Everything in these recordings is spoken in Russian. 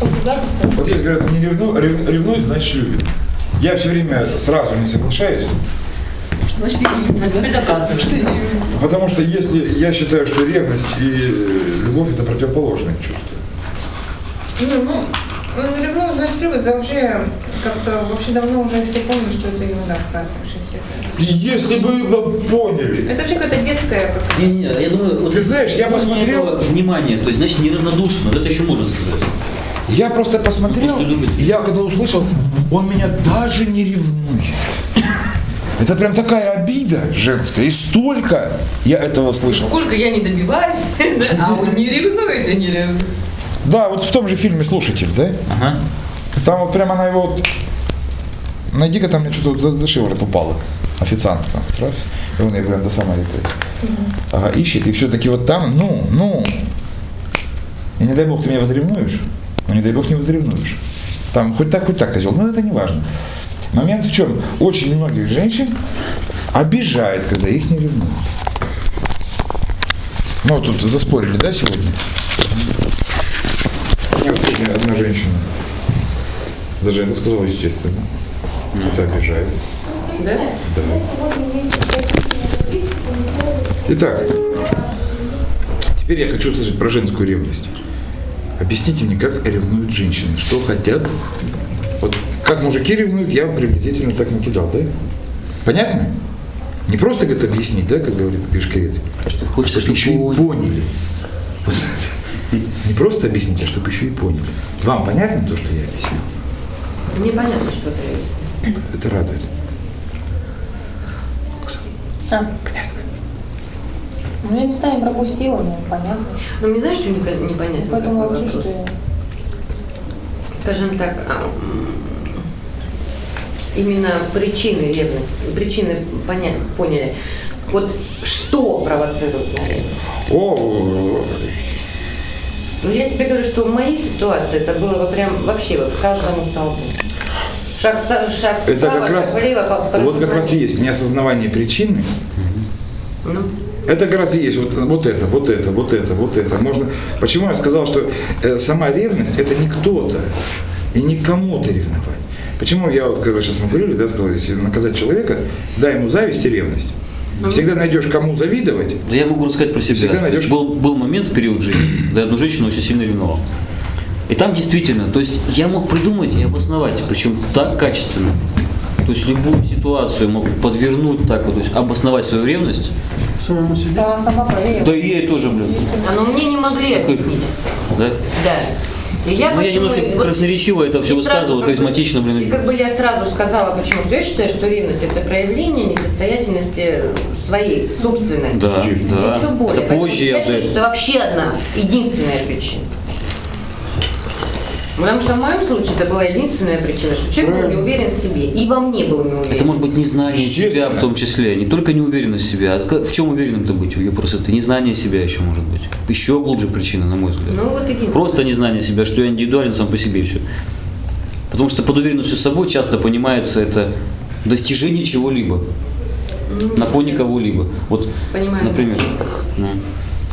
Вот есть, говорят, не ревну, рев- ревнует, значит любит. Я все время сразу не соглашаюсь, Значит, я не люблю. Это доказывает. Что я не люблю. потому что если я считаю, что ревность и э, любовь это противоположные чувства. Не, ну, ну, ревную, значит, любит. Это вообще как-то вообще давно уже все помнят, что это ерунда какая-то вообще все. И если бы вы поняли, Это вообще какая-то детская как Не, не, я думаю, вот Ты знаешь, я посмотрел- Внимание, то есть, значит, неравнодушно, вот это еще можно сказать. Я просто посмотрел, и я когда услышал, он меня даже не ревнует. Это прям такая обида женская, и столько я этого слышал. Сколько я не добиваюсь, а он не ревнует и не ревнует. Да, вот в том же фильме «Слушатель», да? Ага. Там вот прямо она его вот... Найди-ка там мне что-то за, за шиворот упало. Официант там, раз. И он ее прям до самой этой. Ага, ищет, и все-таки вот там, ну, ну. И не дай бог ты меня возревнуешь. Ну, не дай бог не возревнуешь. Там хоть так, хоть так, козел. Но это не важно. Момент в чем? Очень многих женщин обижает, когда их не ревнуют. Ну, вот тут заспорили, да, сегодня? Мне вот сегодня одна женщина даже это сказала, естественно. Это обижает. Да? Да. Итак, теперь я хочу услышать про женскую ревность. Объясните мне, как ревнуют женщины, что хотят. Вот как мужики ревнуют, я приблизительно так накидал, да? Понятно? Не просто говорит объяснить, да, как говорит Гришковец, Что хочется, а чтобы еще и поняли. Это. Не просто объяснить, а чтобы еще и поняли. Вам понятно то, что я объяснил? Непонятно, что это есть. Это радует. Оксана, А, понятно. Ну я местами пропустила, ну понятно. Ну, мне знаешь, что не- непонятно? Поэтому молчу, что я... скажем так, а, именно причины ревности, причины поня- поняли. Вот что провоцирует на ревность? О, Ну, я тебе говорю, что в моей ситуации это было бы прям вообще вот каждому столбу. Шаг, шаг это вправо, как раз, шаг влево, вот как раз и есть неосознавание причины. Ну, Это как раз и есть вот, вот это, вот это, вот это, вот это. Можно. Почему я сказал, что э, сама ревность это не кто-то и не кому-то ревновать. Почему я вот когда сейчас мы говорили, да, сказал, если наказать человека, дай ему зависть и ревность. Всегда найдешь кому завидовать. Да я могу рассказать про себя. Всегда найдешь- Был, был момент в период жизни, когда я одну женщину очень сильно ревновал. И там действительно, то есть я мог придумать и обосновать, причем так качественно. То есть любую ситуацию мог подвернуть так вот, то есть обосновать свою ревность. Самому себе. Она сама проверила. Да и ей тоже, блин. а ну мне не могли Такой- объяснить. Да? Да. И я Ну, я почему- немножко вот- красноречиво это все и сразу высказывал, как бы- харизматично, блин. И как бы я сразу сказала, почему. Что я считаю, что ревность это проявление несостоятельности своей, собственной. Да, да. Ничего более. Это Поэтому позже я я считаю, что это вообще одна, единственная причина. Потому что в моем случае это была единственная причина, что человек был не Правильно. уверен в себе. И во мне был не уверен. Это может быть незнание себя Естественно. в том числе, не только неуверенность в себе, а в чем уверенным-то быть? Я просто это незнание себя еще может быть. Еще глубже причина, на мой взгляд. Ну вот. Просто незнание себя, что я индивидуален сам по себе и все. Потому что под уверенностью в собой часто понимается это достижение чего-либо на фоне кого-либо. Вот, Понимаю. например. ну.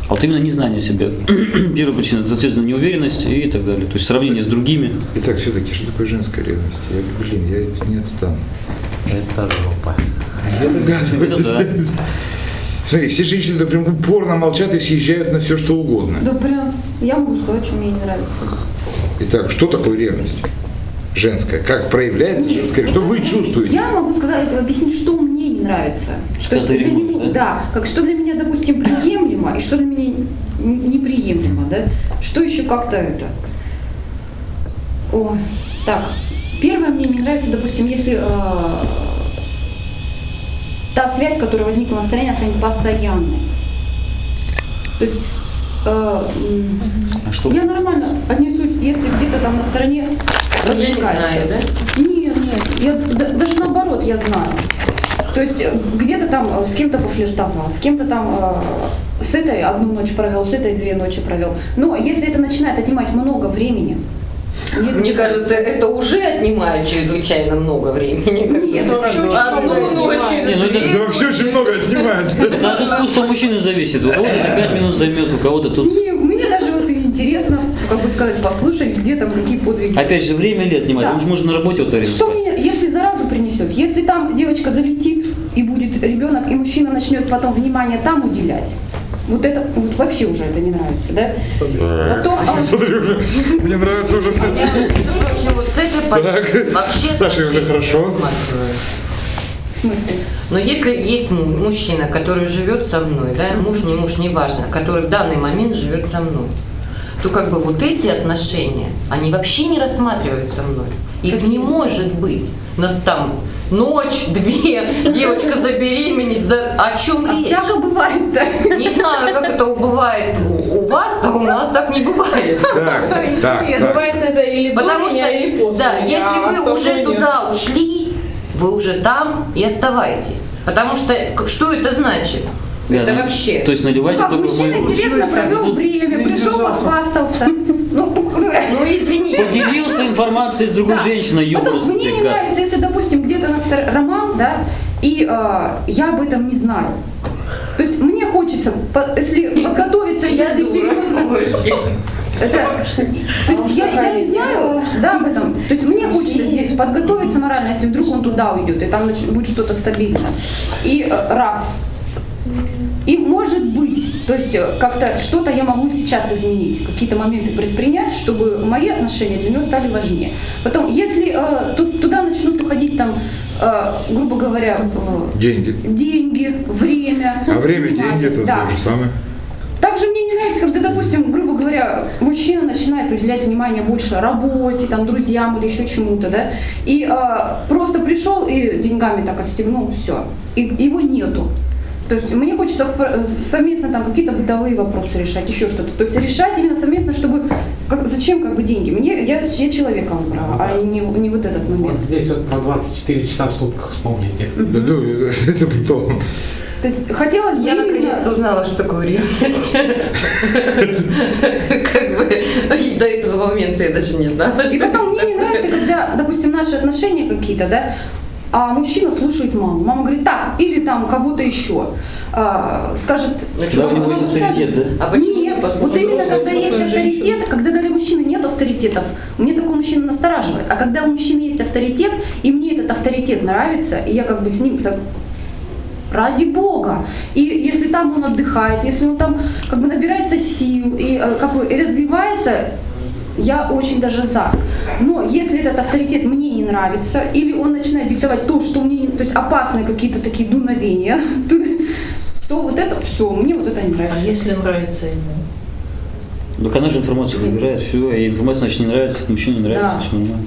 А вот именно незнание себя. Первая причина, соответственно, неуверенность и так далее. То есть сравнение с другими. Итак, все-таки, что такое женская ревность? Я, блин, я не отстану. Это жопа. Я догадываюсь. Это да. Смотри, все женщины прям упорно молчат и съезжают на все, что угодно. Да прям, я могу сказать, что мне не нравится. Итак, что такое ревность? Женская. Как проявляется женская? Что вы чувствуете? Я могу сказать, объяснить, что мне не нравится. Что ты для ревнуешь, него- да? да, как что для меня, допустим, приемлемо, и что для меня неприемлемо, да? Что еще как-то это? О, так, первое мне не нравится, допустим, если э, та связь, которая возникла на стороне, она станет постоянной. То есть э, А что? я нормально отнесусь, если где-то там на стороне Ну, я не возникает знаю, да? Нет, нет, я да- даже наоборот я знаю. То есть э, где-то там э, с кем-то пофлиртовал, с кем-то там э, с этой одну ночь провел, с этой две ночи провел. Но если это начинает отнимать много времени, нет, Мне кажется, это уже отнимает чрезвычайно много времени. Нет, это вообще очень Одну много ночь Не, ну это-. Это вообще очень много отнимает. Это от искусства мужчины зависит. У кого-то это 5 минут займет, у кого-то тут... Не, мне даже вот интересно, как бы сказать, послушать, где там какие подвиги. Опять же, время ли отнимать? Да. Уж можно на работе в это время Что мне, если заразу принесет, если там девочка залетит будет ребенок, и мужчина начнет потом внимание там уделять, вот это вот вообще уже это не нравится, да? Потом, а, Смотри, уже, мне нравится уже. Вот с этой позиции Так, вообще с Сашей уже хорошо. не в смысле? Но если есть му- мужчина, который живет со мной, да, муж, не муж, неважно, который в данный момент живет со мной, то как бы вот эти отношения, они вообще не рассматриваются мной. Их не может быть. У нас там ночь, две, девочка забеременеть, за... о чем А речь? всяко бывает-то. Не знаю, как это бывает у, вас, а у нас так не бывает. Так, так, так. Бывает это или Потому до что, меня, или после да, если а вы уже туда ушли, вы уже там и оставайтесь. Потому что что это значит? Да, это ну, вообще. То есть наливайте Как только мужчина интересно провел время, пришел, похвастался. Ну, Ну извините. Поделился информацией с другой Да. женщиной, Потом ёбнулся мне не гад. нравится, если, допустим, где-то на стор- роман, да, и э, я об этом не знаю. То есть мне хочется, по- если подготовиться, если серьезно, это, то есть я, я не знаю, да, об этом. То есть мне хочется здесь подготовиться морально, если вдруг он туда уйдет, и там будет что-то стабильное. И э, раз. И может быть, то есть э, как-то что-то я могу сейчас изменить, какие-то моменты предпринять, чтобы мои отношения для него стали важнее. Потом, если э, тут- туда начнут уходить там, э, грубо говоря, э, Деньги. деньги, время. А время, внимание, деньги, это да. то же самое. Также мне не нравится, когда, допустим, грубо говоря, мужчина начинает уделять внимание больше работе, там, друзьям или еще чему-то, да, и а, просто пришел и деньгами так отстегнул, все, и его нету. То есть мне хочется совместно там какие-то бытовые вопросы решать, еще что-то. То есть решать именно совместно, чтобы... как- зачем как бы деньги? Мне, я, я человека выбрала, а не, не вот этот момент. Вот здесь вот про 24 часа в сутках вспомните. Да, это потом. То есть хотелось бы Я именно... наконец-то узнала, что такое ревность. Как бы до этого момента я даже не знала. И потом мне не нравится, когда, допустим, наши отношения какие-то, да, а мужчина слушает маму. Мама говорит так, или там кого-то еще. А, скажет... Да, у него есть скажет, авторитет, да? А почему Нет, не вот именно когда есть взрослую женщину? авторитет, когда для мужчины нет авторитетов, мне такой мужчина настораживает. А когда у мужчины есть авторитет, и мне этот авторитет нравится, и я как бы с ним Ради Бога. И если там он отдыхает, если он там как бы набирается сил и э, как бы и развивается, я очень даже за. Но если этот авторитет мне не нравится, или он начинает диктовать то, что мне, не- то есть опасные какие-то такие дуновения, то вот это все, мне вот это не А нравится. если нравится ему? Так она же информацию выбирает, все, и информация, значит, не нравится, мужчине не нравится, Да. все нормально.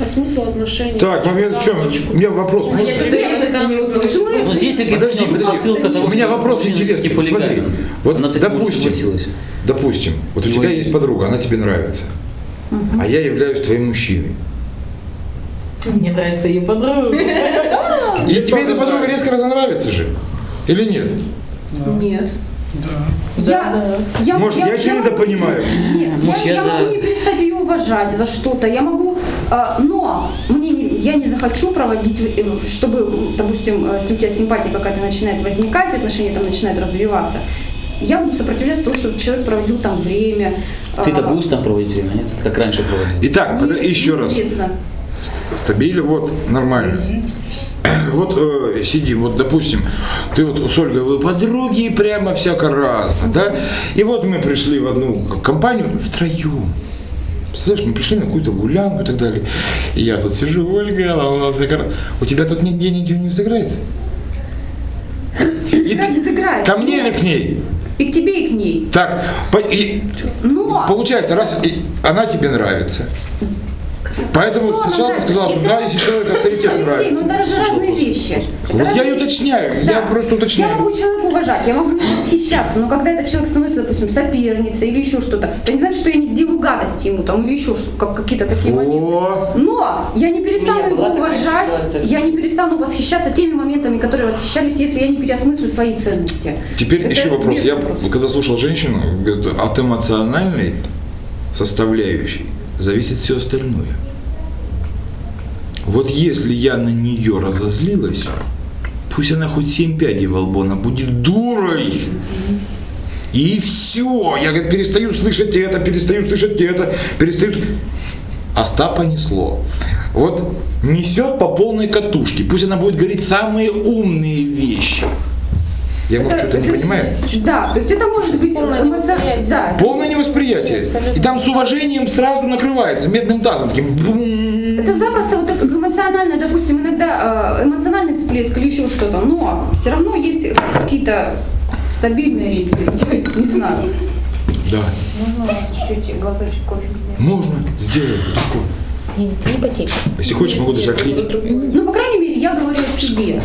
А смысл отношений? Так, момент в чем? У меня вопрос. А я не. Ну здесь я Подожди, подожди. посылка того, У меня вопрос интересный. Вот смотри. Вот, допустим. Допустим, вот у Его тебя есть подруга, она тебе нравится, а я являюсь твоим мужчиной. Мне нравится ее подруга. И тебе эта подруга резко разонравится же? Или нет? Нет. Я, я, Может, я что могу- недопонимаю? Нет, Может, я, я я да. могу не перестать ее уважать за что-то. Я могу, но мне не- я не захочу проводить, э, чтобы, допустим, э, если у тебя симпатия какая-то начинает возникать, отношения там начинают развиваться. Я буду сопротивляться тому, чтобы человек проводил там время. Ты-то а, будешь там проводить время, нет? Как раньше проводил. Итак, мне под- еще раз. Стабильно, вот, нормально. Вот э, сидим, вот, допустим, ты вот с Ольгой, вы подруги, прямо всяко разно, да? И вот мы пришли в одну компанию втроем. Представляешь, мы пришли на какую-то гулянку и так далее. И я тут сижу, Ольга, она у нас загора- У тебя тут нигде нигде не взыграет? И Игра не ты- сыграет. ко мне или к ней? И к тебе, и к ней. Так, и Но получается, раз и она тебе нравится, Поэтому Кто сначала ты сказала, что да, если человек авторитет Алексей, нравится. ну это же разные вещи. Вот я и разные уточняю, Да. я просто уточняю. Я могу человека уважать, я могу восхищаться, но когда этот человек становится, допустим, соперницей или еще что-то, это не значит, что я не сделаю гадости ему там или еще как, какие-то такие моменты. Но я не перестану меня его уважать, ситуация. я не перестану восхищаться теми моментами, которые восхищались, если я не переосмыслю свои ценности. Теперь Это еще вопрос. Я когда слушал женщину, говорит, от эмоциональной составляющей зависит все остальное. Вот если я на нее разозлилась, пусть она хоть семь пядей во лбу, она будет дурой. И все. Я говорит, перестаю слышать это, перестаю слышать это, перестаю... Остапа несло. Вот несет по полной катушке. Пусть она будет говорить самые умные вещи. Я, может, что-то не понимаю. Да, то есть это может быть Полное невосприятие. Да, Полное невосприятие. Абсолютно. И там с уважением сразу накрывается медным тазом. Таким. Это запросто вот так эмоционально, допустим, иногда э, эмоциональный всплеск или еще что-то, но все равно есть какие-то стабильные ориентиры. Не знаю. Да, Можно у вас чуть глоточек кофе сделать? можно сделать легко. Не, не потечь. Если хочешь, могу даже отлить. Ну, по крайней мере, я говорю о себе.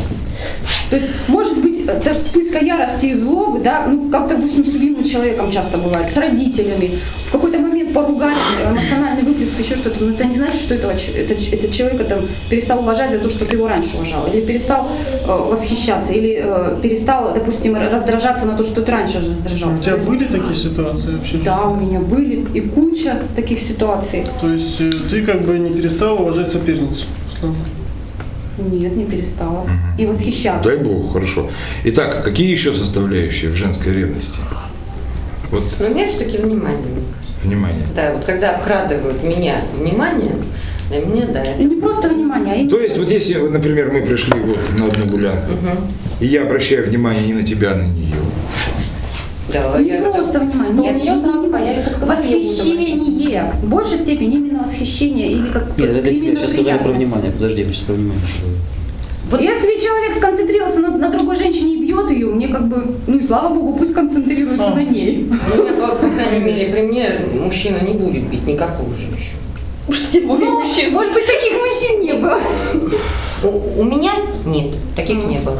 То есть, может быть, это вспышка ярости и злобы, да, ну, как, допустим, с любимым человеком часто бывает, с родителями. В какой-то момент поругались, эмоциональный выплеск, еще что-то. Но это не значит, что этого, это, этот человека там перестал уважать за то, что ты его раньше уважал. Или перестал э, восхищаться, или э, перестал, допустим, раздражаться на то, что ты раньше раздражался. У тебя были такие ситуации вообще? Да, у меня были и куча таких ситуаций. То есть э, ты как бы не перестал уважать соперницу, условно. Нет, не перестала. И восхищаться. Дай бог, хорошо. Итак, какие еще составляющие в женской ревности? Вот, Но у меня все-таки внимание, мне кажется. внимание. Да, вот когда обкрадывают меня вниманием, для меня, да, И не просто внимание, а именно... То есть, вот если, например, мы пришли вот на одну гулянку, и я обращаю внимание не на тебя, а на нее. Не я- просто внимание. У Нет, нее сразу появится кто-то Восхищение. В большей степени именно восхищение или как Нет, это для тебя сейчас сказали про внимание. Подожди, я сейчас про внимание. Вот если человек сконцентрировался на, на другой женщине и бьет ее, мне как бы, ну и слава богу, пусть концентрируется на ней. Ну, я, по крайней мере, при мне мужчина не будет бить никакую женщину. Ну, может быть, таких мужчин не было. У, у меня нет, таких не было.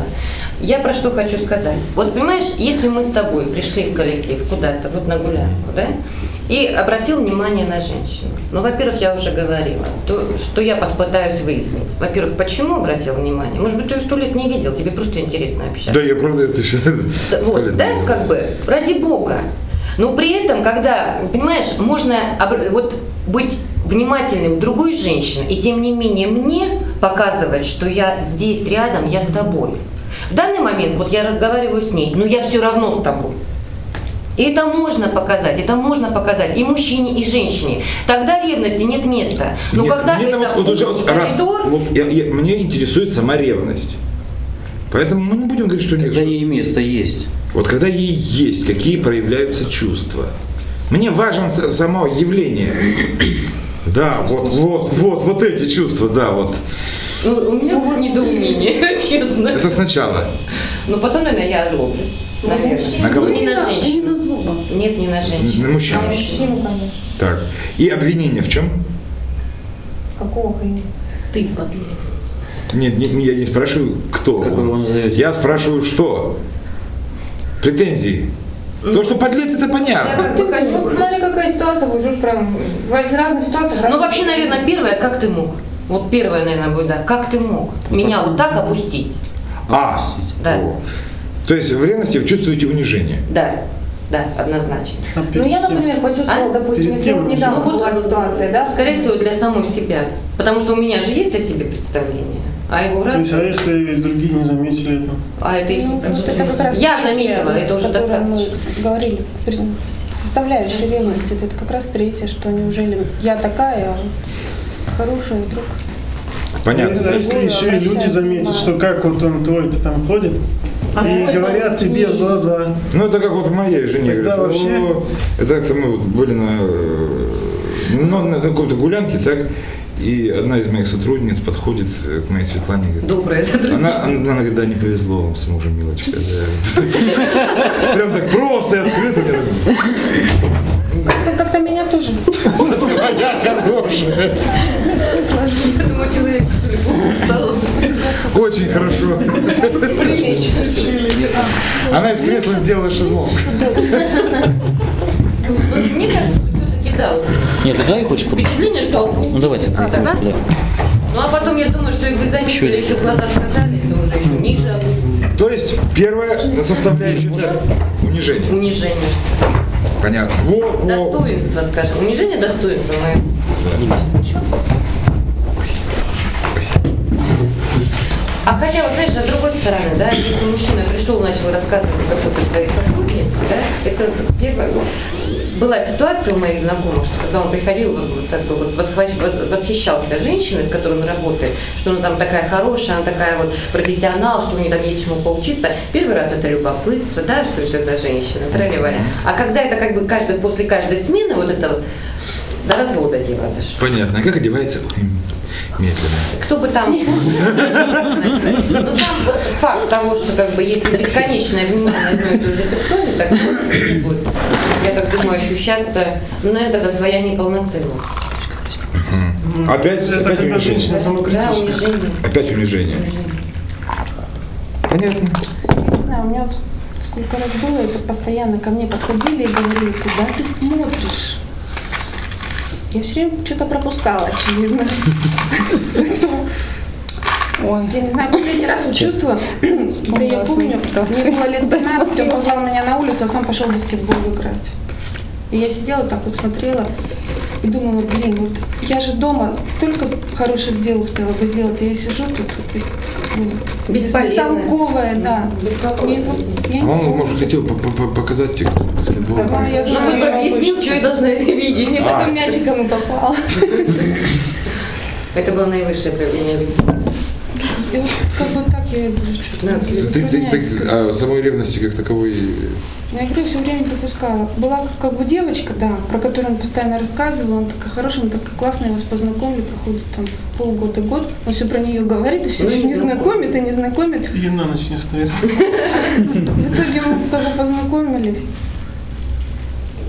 Я про что хочу сказать. Вот понимаешь, если мы с тобой пришли в коллектив куда-то, вот на гулянку, да, и обратил внимание на женщину. Ну, во-первых, я уже говорила, то, что я попытаюсь выяснить. Во-первых, почему обратил внимание? Может быть, ты ее сто лет не видел, тебе просто интересно общаться. Да, я правда это еще Да, Вот, лет да, как бы, ради бога. Но при этом, когда, понимаешь, можно вот быть внимательным к другой женщине, и тем не менее мне показывать, что я здесь рядом, я с тобой. В данный момент вот я разговариваю с ней, но я все равно с тобой. И это можно показать, это можно показать и мужчине, и женщине. Тогда ревности нет места. Но Нет, когда мне это вот, вот уже вот раз, вот я- я- мне интересует сама ревность. Поэтому мы не будем говорить, что нет. Когда ей место есть. Вот когда ей есть, какие проявляются чувства. Мне важно само явление. Да, вот, вот, вот, вот эти чувства, да, вот. ну, у меня было недоумение, честно. Это сначала. Но потом, наверное, я. Наверное. На кого? Ну, не на женщину. Нет, не на женщину. На мужчину. На мужчину, конечно. Так. И обвинение в чем? Какого хрена? Ты подлец. Нет, не- не- я не спрашиваю, кто. Как вы он. его назовете? Я спрашиваю, что? Претензии. То, что подлец, это Я понятно. как бы хочу. Ну, смотри, какая ситуация, будет уж прям в разных ситуациях. Ну, вообще, наверное, первое, как ты мог? Вот первое, наверное, будет, да. Как ты мог меня вот так опустить? А. Да. О. То есть в ревности вы чувствуете унижение. Да, да, однозначно. А Ну, я, например, почувствовала, А? допустим, Перед если вот недавно Ну, вот, была ситуация, да, Скорее всего, для самой себя. Потому что у меня же есть о себе представление. А его То раз... есть, а если другие не заметили это? А это их Ну, вот это как раз Я заметила, это уже о которой мы достаточно. говорили. Составляющая ревности, это как раз третье, что неужели я такая, а хорошая вдруг. Понятно. А если еще и люди заметят, что как вот он твой-то там ходит, и говорят тебе в глаза. Ну, это как вот моей жене Тогда говорят, вообще- «О, это как-то мы вот были на, э, ну, на какой-то гулянке, так, и одна из моих сотрудниц подходит э, к моей Светлане и говорит, Доброе сотрудничество. она, она, она говорит, да, не повезло вам с мужем, милочка. да». Прям так просто и открыто. я так, Как- Как-то меня тоже. Моя хорошая. Очень хорошо. Она из кресла сделала шезлонг. Мне кажется, да. вот Нет, ты давай хочешь попробовать? Впечатление, что. Ну давайте. А, давайте, да? да. Ну а потом я думаю, что если заметили, еще глаза сказали, это уже еще ниже. То есть первая составляющая это унижение. унижение. Понятно. Вот, вот. Достоинство, скажем. Унижение достоинства мое. А хотя, вот, знаешь, с другой стороны, да, если мужчина пришел, начал рассказывать о какой-то своей сотруднице, да, это первое, была ситуация у моих знакомых, что когда он приходил, вот, вот так бы вот восхищался женщиной, с которой он работает, что она там такая хорошая, она такая вот профессионал, что у нее там есть чему поучиться. Первый раз это любопытство, да, что это за женщина, тролливая. А когда это как бы каждый, после каждой смены вот это вот до развода дело дошло. Понятно. А как одевается? Медленно. Кто бы там... Ну, вот факт того, что как бы если бесконечное внимание одной и той же персоне, так будет, я так думаю, ощущаться, ну, наверное, тогда своя неполноценность. Опять, Это опять унижение. Да, унижение. Опять унижение. Понятно. Я не знаю, у меня вот сколько раз было, это постоянно ко мне подходили и говорили, куда ты смотришь? Я все время что-то пропускала, очевидно. Поэтому, Ой, я не знаю, последний раз вот чувство, да я помню, мне было лет Куда 15, он позвал меня на улицу, а сам пошел в баскетбол играть. И я сидела так вот смотрела и думала, блин, вот я же дома столько хороших дел успела бы сделать, а я сижу тут вот, и как бы Бесполезная. бестолковая, да. И вот я А не он, может, хотел по- по- показать тебе баскетбол. Да, я Ну, знаю. бы я объяснил, что я должна видеть. Мне А. потом мячиком и попало. Это было наивысшее проявление любви. И вот как бы так я и буду что-то. Да, Ты, ты- ты- а самой ревности как таковой Я говорю, все время пропускала. Была как, бы девочка, да, про которую он постоянно рассказывал, она такая хорошая, она такая классная, я вас познакомлю, проходит там полгода, год, он все про нее говорит, и все Ну, еще не знакомит и не знакомит. И на ночь не становится. В итоге мы как бы познакомились.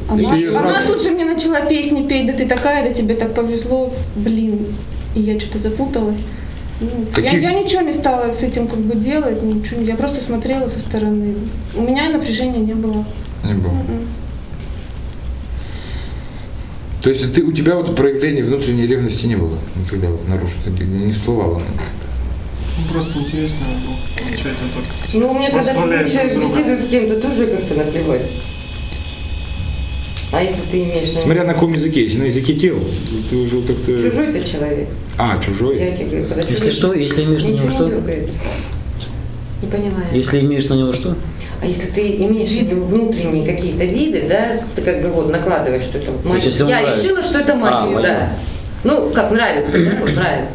Она, тут же мне начала песни петь, да ты такая, да тебе так повезло, блин. И я что-то запуталась. Ну, Каких- Я, я ничего не стала с этим как бы делать, ничего, не- я просто смотрела со стороны. У меня напряжения не было. не было? М-м. То есть ты, у тебя вот проявления внутренней ревности не было никогда вот наружу, ты не всплывало? Ну, Просто интересно было. Получается так. Ну, мне когда друг друга. беседует с кем-то, тоже как-то наплевать. А если ты имеешь на Смотря на каком языке, если на языке тел, ты уже как-то... чужой-то человек, А, чужой? я тебе говорю, когда Если чужой, что, если имеешь на него что? не понимаю. Если имеешь на него что? А если ты имеешь в виду внутренние какие-то виды, да, ты как бы вот накладываешь, что это Я нравится. решила, что это А, моё. да. Ну, как нравится, да, вот нравится.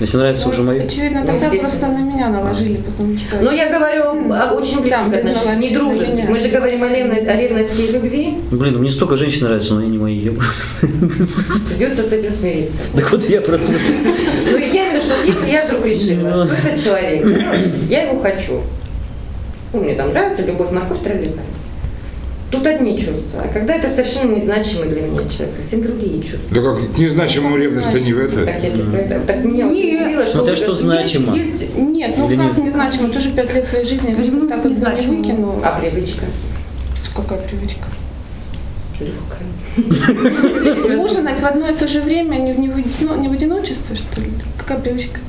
Если нравится уже мое. Очевидно, тогда Ну, просто на меня наложили, потому что... Но я говорю о очень близких Там, отношениях, не дружеских. Мы же говорим о ревности, о ревности и любви. Блин, мне столько женщин нравится, но они не мои. Я просто... Придется с этим смириться. Так вот я про то. Ну, я виду, что если я вдруг решила, Ну. что этот человек, ну, я его хочу. Ну, мне там нравится любовь, морковь, троллика. Тут одни чувства. А когда это совершенно незначимый для меня человек, совсем другие чувства. Да как незначимую ревность-то не в это. Так я тебе про это. Так меня вот Нет. удивило, что Смотря вы что значимо. Есть, нет, ну Или как нет? незначимо, тоже пять лет своей жизни я как-то так бы не выкину. А привычка? Какая привычка? Легкая. Ужинать в одно и то же время, не, в- не, в, одино- не в одиночестве, что ли? Какая привычка-то?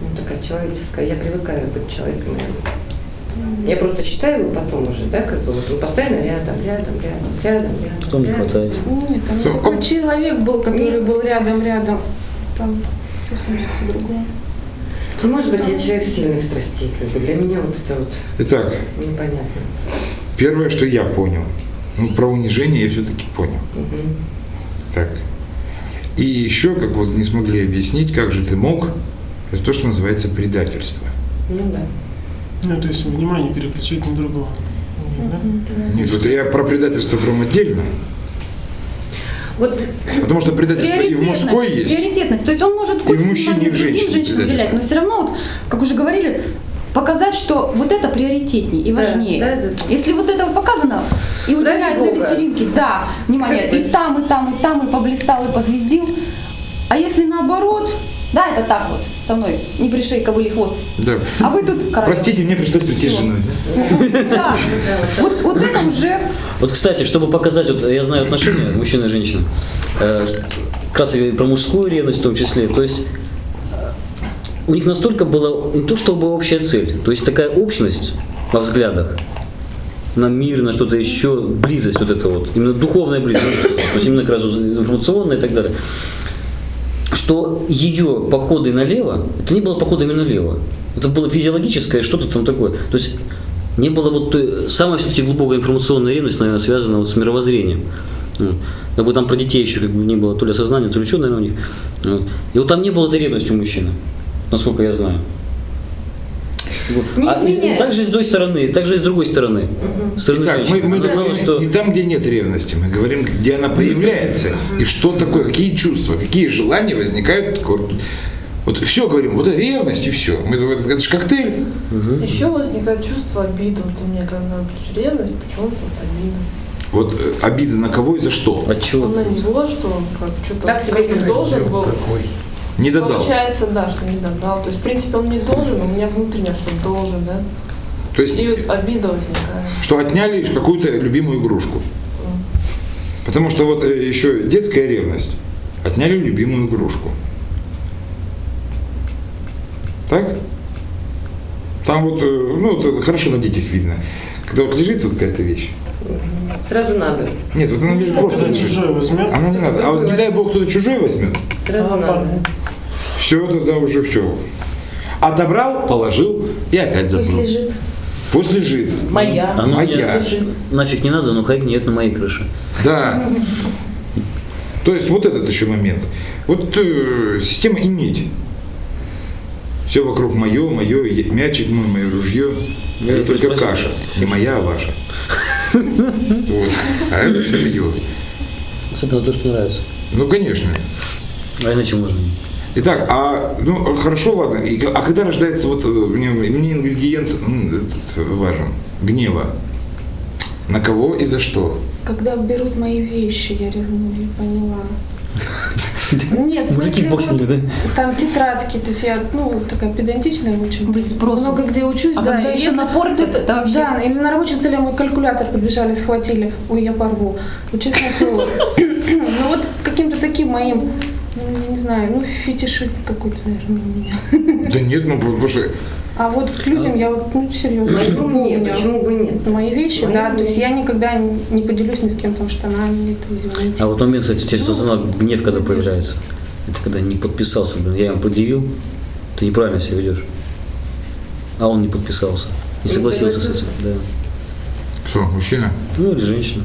Ну, такая человеческая. Я привыкаю быть человеком. Я просто читаю потом уже, да, как бы вот он постоянно рядом, рядом, рядом, рядом, рядом. Потом не рядом. хватает. Нет, там Всё, такой человек был, который был рядом-рядом. Там совсем по-другому. Ну, может быть, я человек сильных страстей. Как бы. Для меня вот это вот Итак, непонятно. первое, что я понял, ну, про унижение я все-таки понял. Мгм. Так. И еще, как вот не смогли объяснить, как же ты мог, это то, что называется предательство. Ну да. Ну, то есть внимание переключить на другого. Да? Нет, вот я про предательство прям отдельно, Вот потому что предательство и в мужской есть. Приоритетность. То есть он может в кучу мужчине, и в женщине женщинам уделять, но все равно, вот, как уже говорили, показать, что вот это приоритетнее и важнее. да, да, да. Если вот этого показано и уделяют на вечеринке, да, внимание, и там, и там, и там, и поблистал, и позвездил. А если наоборот, да, это так вот со мной, не пришей кобыли хвост. Да. А вы тут королева. Простите, мне пришлось прийти с женой. да? Вот, вот это уже Вот, кстати, чтобы показать, вот я знаю отношения мужчины и женщины, э, как раз и про мужскую ревность в том числе, то есть э, у них настолько была не то чтобы общая цель, то есть такая общность во взглядах на мир, на что-то еще, близость вот это вот, именно духовная близость, то есть именно как раз информационная и так далее, что ее походы налево, это не было походами налево, Это было физиологическое, что-то там такое. То есть не было вот той, самая все-таки глубокая информационная ревность, наверное, связана вот с мировоззрением. Вот. Как бы там про детей еще как бы не было то ли осознания, то ли что, наверное, у них. Вот. И вот там не было этой ревности у мужчины, насколько я знаю. Не А и- и изменяет. так же и с той стороны, так же и с другой стороны. Итак, мы, мы говорим что- не там, где нет ревности, мы говорим, где она появляется. И что такое, какие чувства, какие желания возникают. Вот все говорим, вот это ревность и все. Мы, это, это же коктейль. Еще возникает чувство обиды. Вот у меня когда ревность, почему-то вот обида. Вот э, обида на кого и за что. От чего? На него, что он как что-то Так себе должен был. Не додал. Получается, да, что не додал. То есть, в принципе, он не должен, но у меня внутренне, что должен, да. То есть, И вот обида возникает. что отняли какую-то любимую игрушку. Потому что вот э, еще детская ревность. Отняли любимую игрушку. Так? Там вот, э, ну, хорошо на детях видно. Когда вот лежит вот какая-то вещь. Сразу надо. Нет, вот она лежит просто лежит. чужой возьмет. Она не надо. А вот не дай бог кто-то чужой возьмет, Сразу надо. все, тогда уже все. Отобрал, положил и опять Пусть забыл. лежит. Пусть лежит. Моя. Оно Моя. нафиг не надо, но хайк нет на моей крыше. Да. То есть вот этот еще момент. Вот э, система иметь. Все вокруг мое, мое, мячик мой, мое ружье. Я Это только спросил. каша. Не моя, а ваша. Вот. А это все мое. Особенно то, что нравится. Ну, конечно. А иначе можно. Итак, а ну хорошо, ладно. А когда рождается вот э, мне, мне ингредиент этот, важен гнева. На кого и за что? Когда берут мои вещи, я ревную, я поняла. Нет, в Мужики смысле, бокс вот не да? там тетрадки, то есть я, ну, такая педантичная очень. Без. Много где учусь, А да. когда и еще если- напор, то это вообще... Да, или на рабочем столе мой калькулятор подбежали, схватили. Ой, я порву. Вот честное слово. Ну вот каким-то таким моим, ну, я не знаю, ну, фетишист какой-то, наверное, у меня. Да нет, ну потому что А вот к людям я вот, ну, серьезно, не Почему нет? помню. Почему бы нет? Мои вещи, Мои да, то есть я никогда не, не поделюсь ни с кем там штанами, это извините. А вот момент, кстати, у тебя осознал гнев, когда появляется. Это когда не подписался, блин, я ему предъявил, ты неправильно себя ведешь. А он не подписался. Не Не согласился с этим, да. кто, мужчина? Ну или женщина.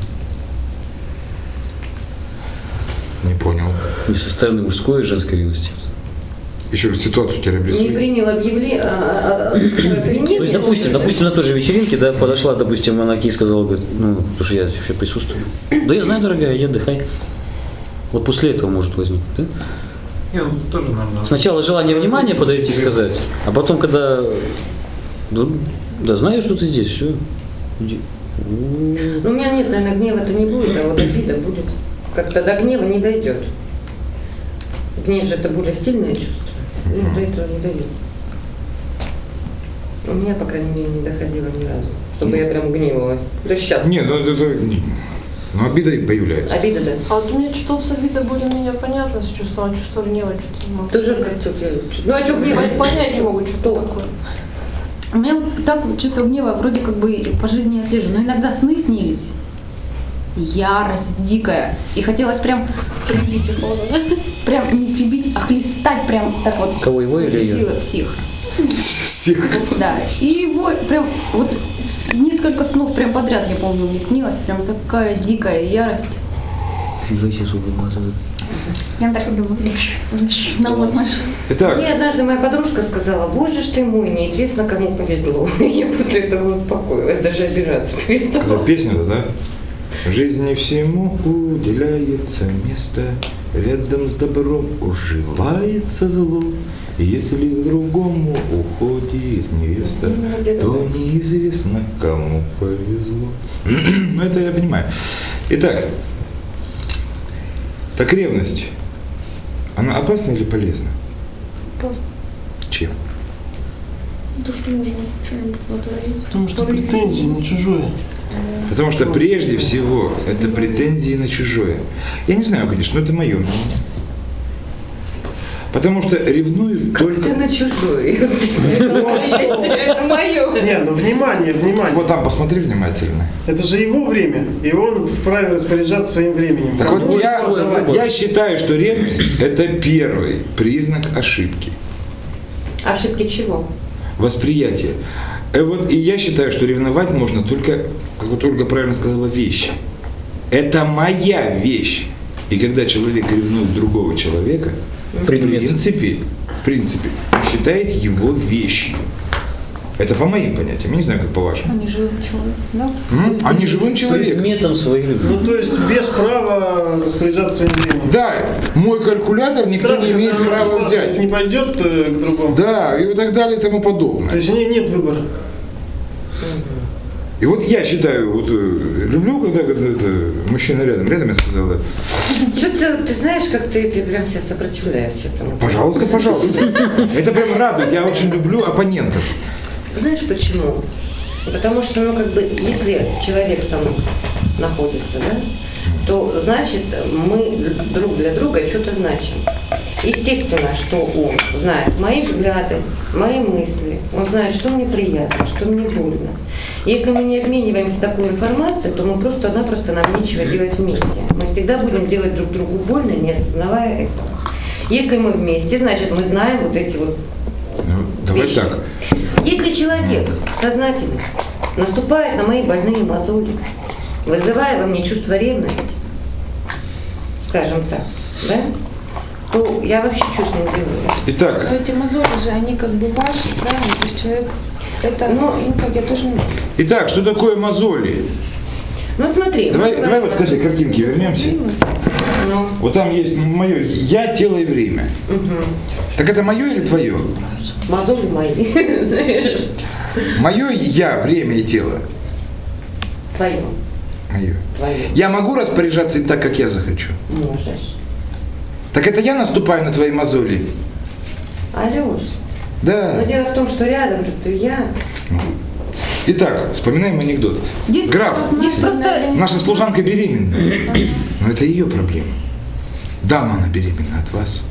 Не понял. И со стороны мужской и женской ревности. Еще раз ситуацию тебе Не обрисуй. принял объявление. а, То есть, допустим, допустим, на той же вечеринке, да, подошла, допустим, она к ней сказала, говорит, ну, потому что я вообще присутствую. Да я знаю, дорогая, иди отдыхай. Вот после этого может возникнуть, да? Не, ну тоже надо. Сначала желание внимания подойти и сказать, а потом, когда, да, да знаю, что ты здесь, все, иди. Ну, у меня нет, наверное, гнева-то не будет, а вот обида будет. Как-то до гнева не дойдет. Гнев же это более сильное чувство. Ну, до этого не дойдет. У меня, по крайней мере, не доходило ни разу, чтобы я прям гневалась. То есть сейчас. Не, ну это, не- ну обида и появляется. Обида, да. А вот у меня что-то с обидой более-менее понятно с чувством, а чувство гнева что-то не могу. Тоже понять. как я... Ну, а что гневать? Понять не могу, что такое. У меня вот так вот чувство гнева вроде как бы по жизни я слежу, но иногда сны снились. Ярость дикая. И хотелось прям, Прибить их прям не прибить, а хлестать прям так вот. Кого, его или силы, Псих. Всех. Да. И его прям вот несколько снов прям подряд, я помню, мне снилось. Прям такая дикая ярость. Зайти сюда, глаза. Я так и думаю, на вот. Итак, Мне однажды моя подружка сказала, боже ж ты мой, неизвестно, кому повезло. Я после этого успокоилась, даже обижаться это перестала. песня-то, да? В жизни всему уделяется место, рядом с добром уживается зло. И Если к другому уходит невеста, то неизвестно, кому повезло. Ну, это я понимаю. Итак, так ревность, она опасна или полезна? Опасна. Чем? То, что нужно что-нибудь натворить. Потому что претензии на чужое. Потому что прежде всего это претензии на чужое. Я не знаю, конечно, но это мое мнение. Потому что ревнуют Ты только... на чужой. Это мое. Не, ну внимание, внимание. Вот там посмотри внимательно. Это же его время, и он вправе распоряжаться своим временем. Так вот я, я считаю, что ревность – это первый признак ошибки. Ошибки чего? восприятие. Э, вот, и я считаю, что ревновать можно только, как вот Ольга правильно сказала, вещи. Это моя вещь. И когда человек ревнует другого человека, в Предмет. принципе, в принципе, он считает его вещью. Это по моим понятиям, я не знаю, как по вашим. Они живут человек, да? М? Не живым человеком. Предметом своей любви. Ну, то есть без права распоряжаться своим временем. Да, мой калькулятор никто не имеет права взять. Не пойдет э, к другому. Да, и так далее и тому То подобное. есть у них нет выбора. И вот я считаю, вот э, люблю, когда, когда это, мужчина рядом, рядом я сказал, да. Что-то, ты знаешь, как ты, ты прям сейчас сопротивляешься этому. Пожалуйста, пожалуйста. Это прям радует. Я очень люблю оппонентов. Знаешь почему? Потому что, ну, как бы, если человек там находится, да, то, значит, мы друг для друга что-то значим. Естественно, что он знает мои взгляды, мои мысли, он знает, что мне приятно, что мне больно. Если мы не обмениваемся такой информацией, то мы просто-напросто нам нечего делать вместе. Мы всегда будем делать друг другу больно, не осознавая этого. Если мы вместе, значит, мы знаем вот эти вот Ну, давай вещи. так. Если человек сознательно наступает на мои больные мозоли, вызывая во мне чувство ревности, скажем так, да, то я вообще чувств не делаю. Но Итак, эти мозоли же, они как бы ваши, правильно? То есть человек, это, ну, ну как, я тоже... итак, что такое мозоли? Ну вот смотри. Давай, мы давай вот к этой картинке вернемся. Ну, Вот там есть мое я, тело и время. мгм. Так это мое или твое? Мозоли мои, знаешь, Мое я, время и тело. твое, Мое. твое, Я могу распоряжаться им так, как я захочу. можешь. Так это я наступаю на твои мозоли? Алеш, Да. но дело в том, что рядом-то ты я. Итак, вспоминаем анекдот. Здесь Граф, Здесь просто... наша служанка беременна. Но это ее проблема. Да, но она беременна от вас.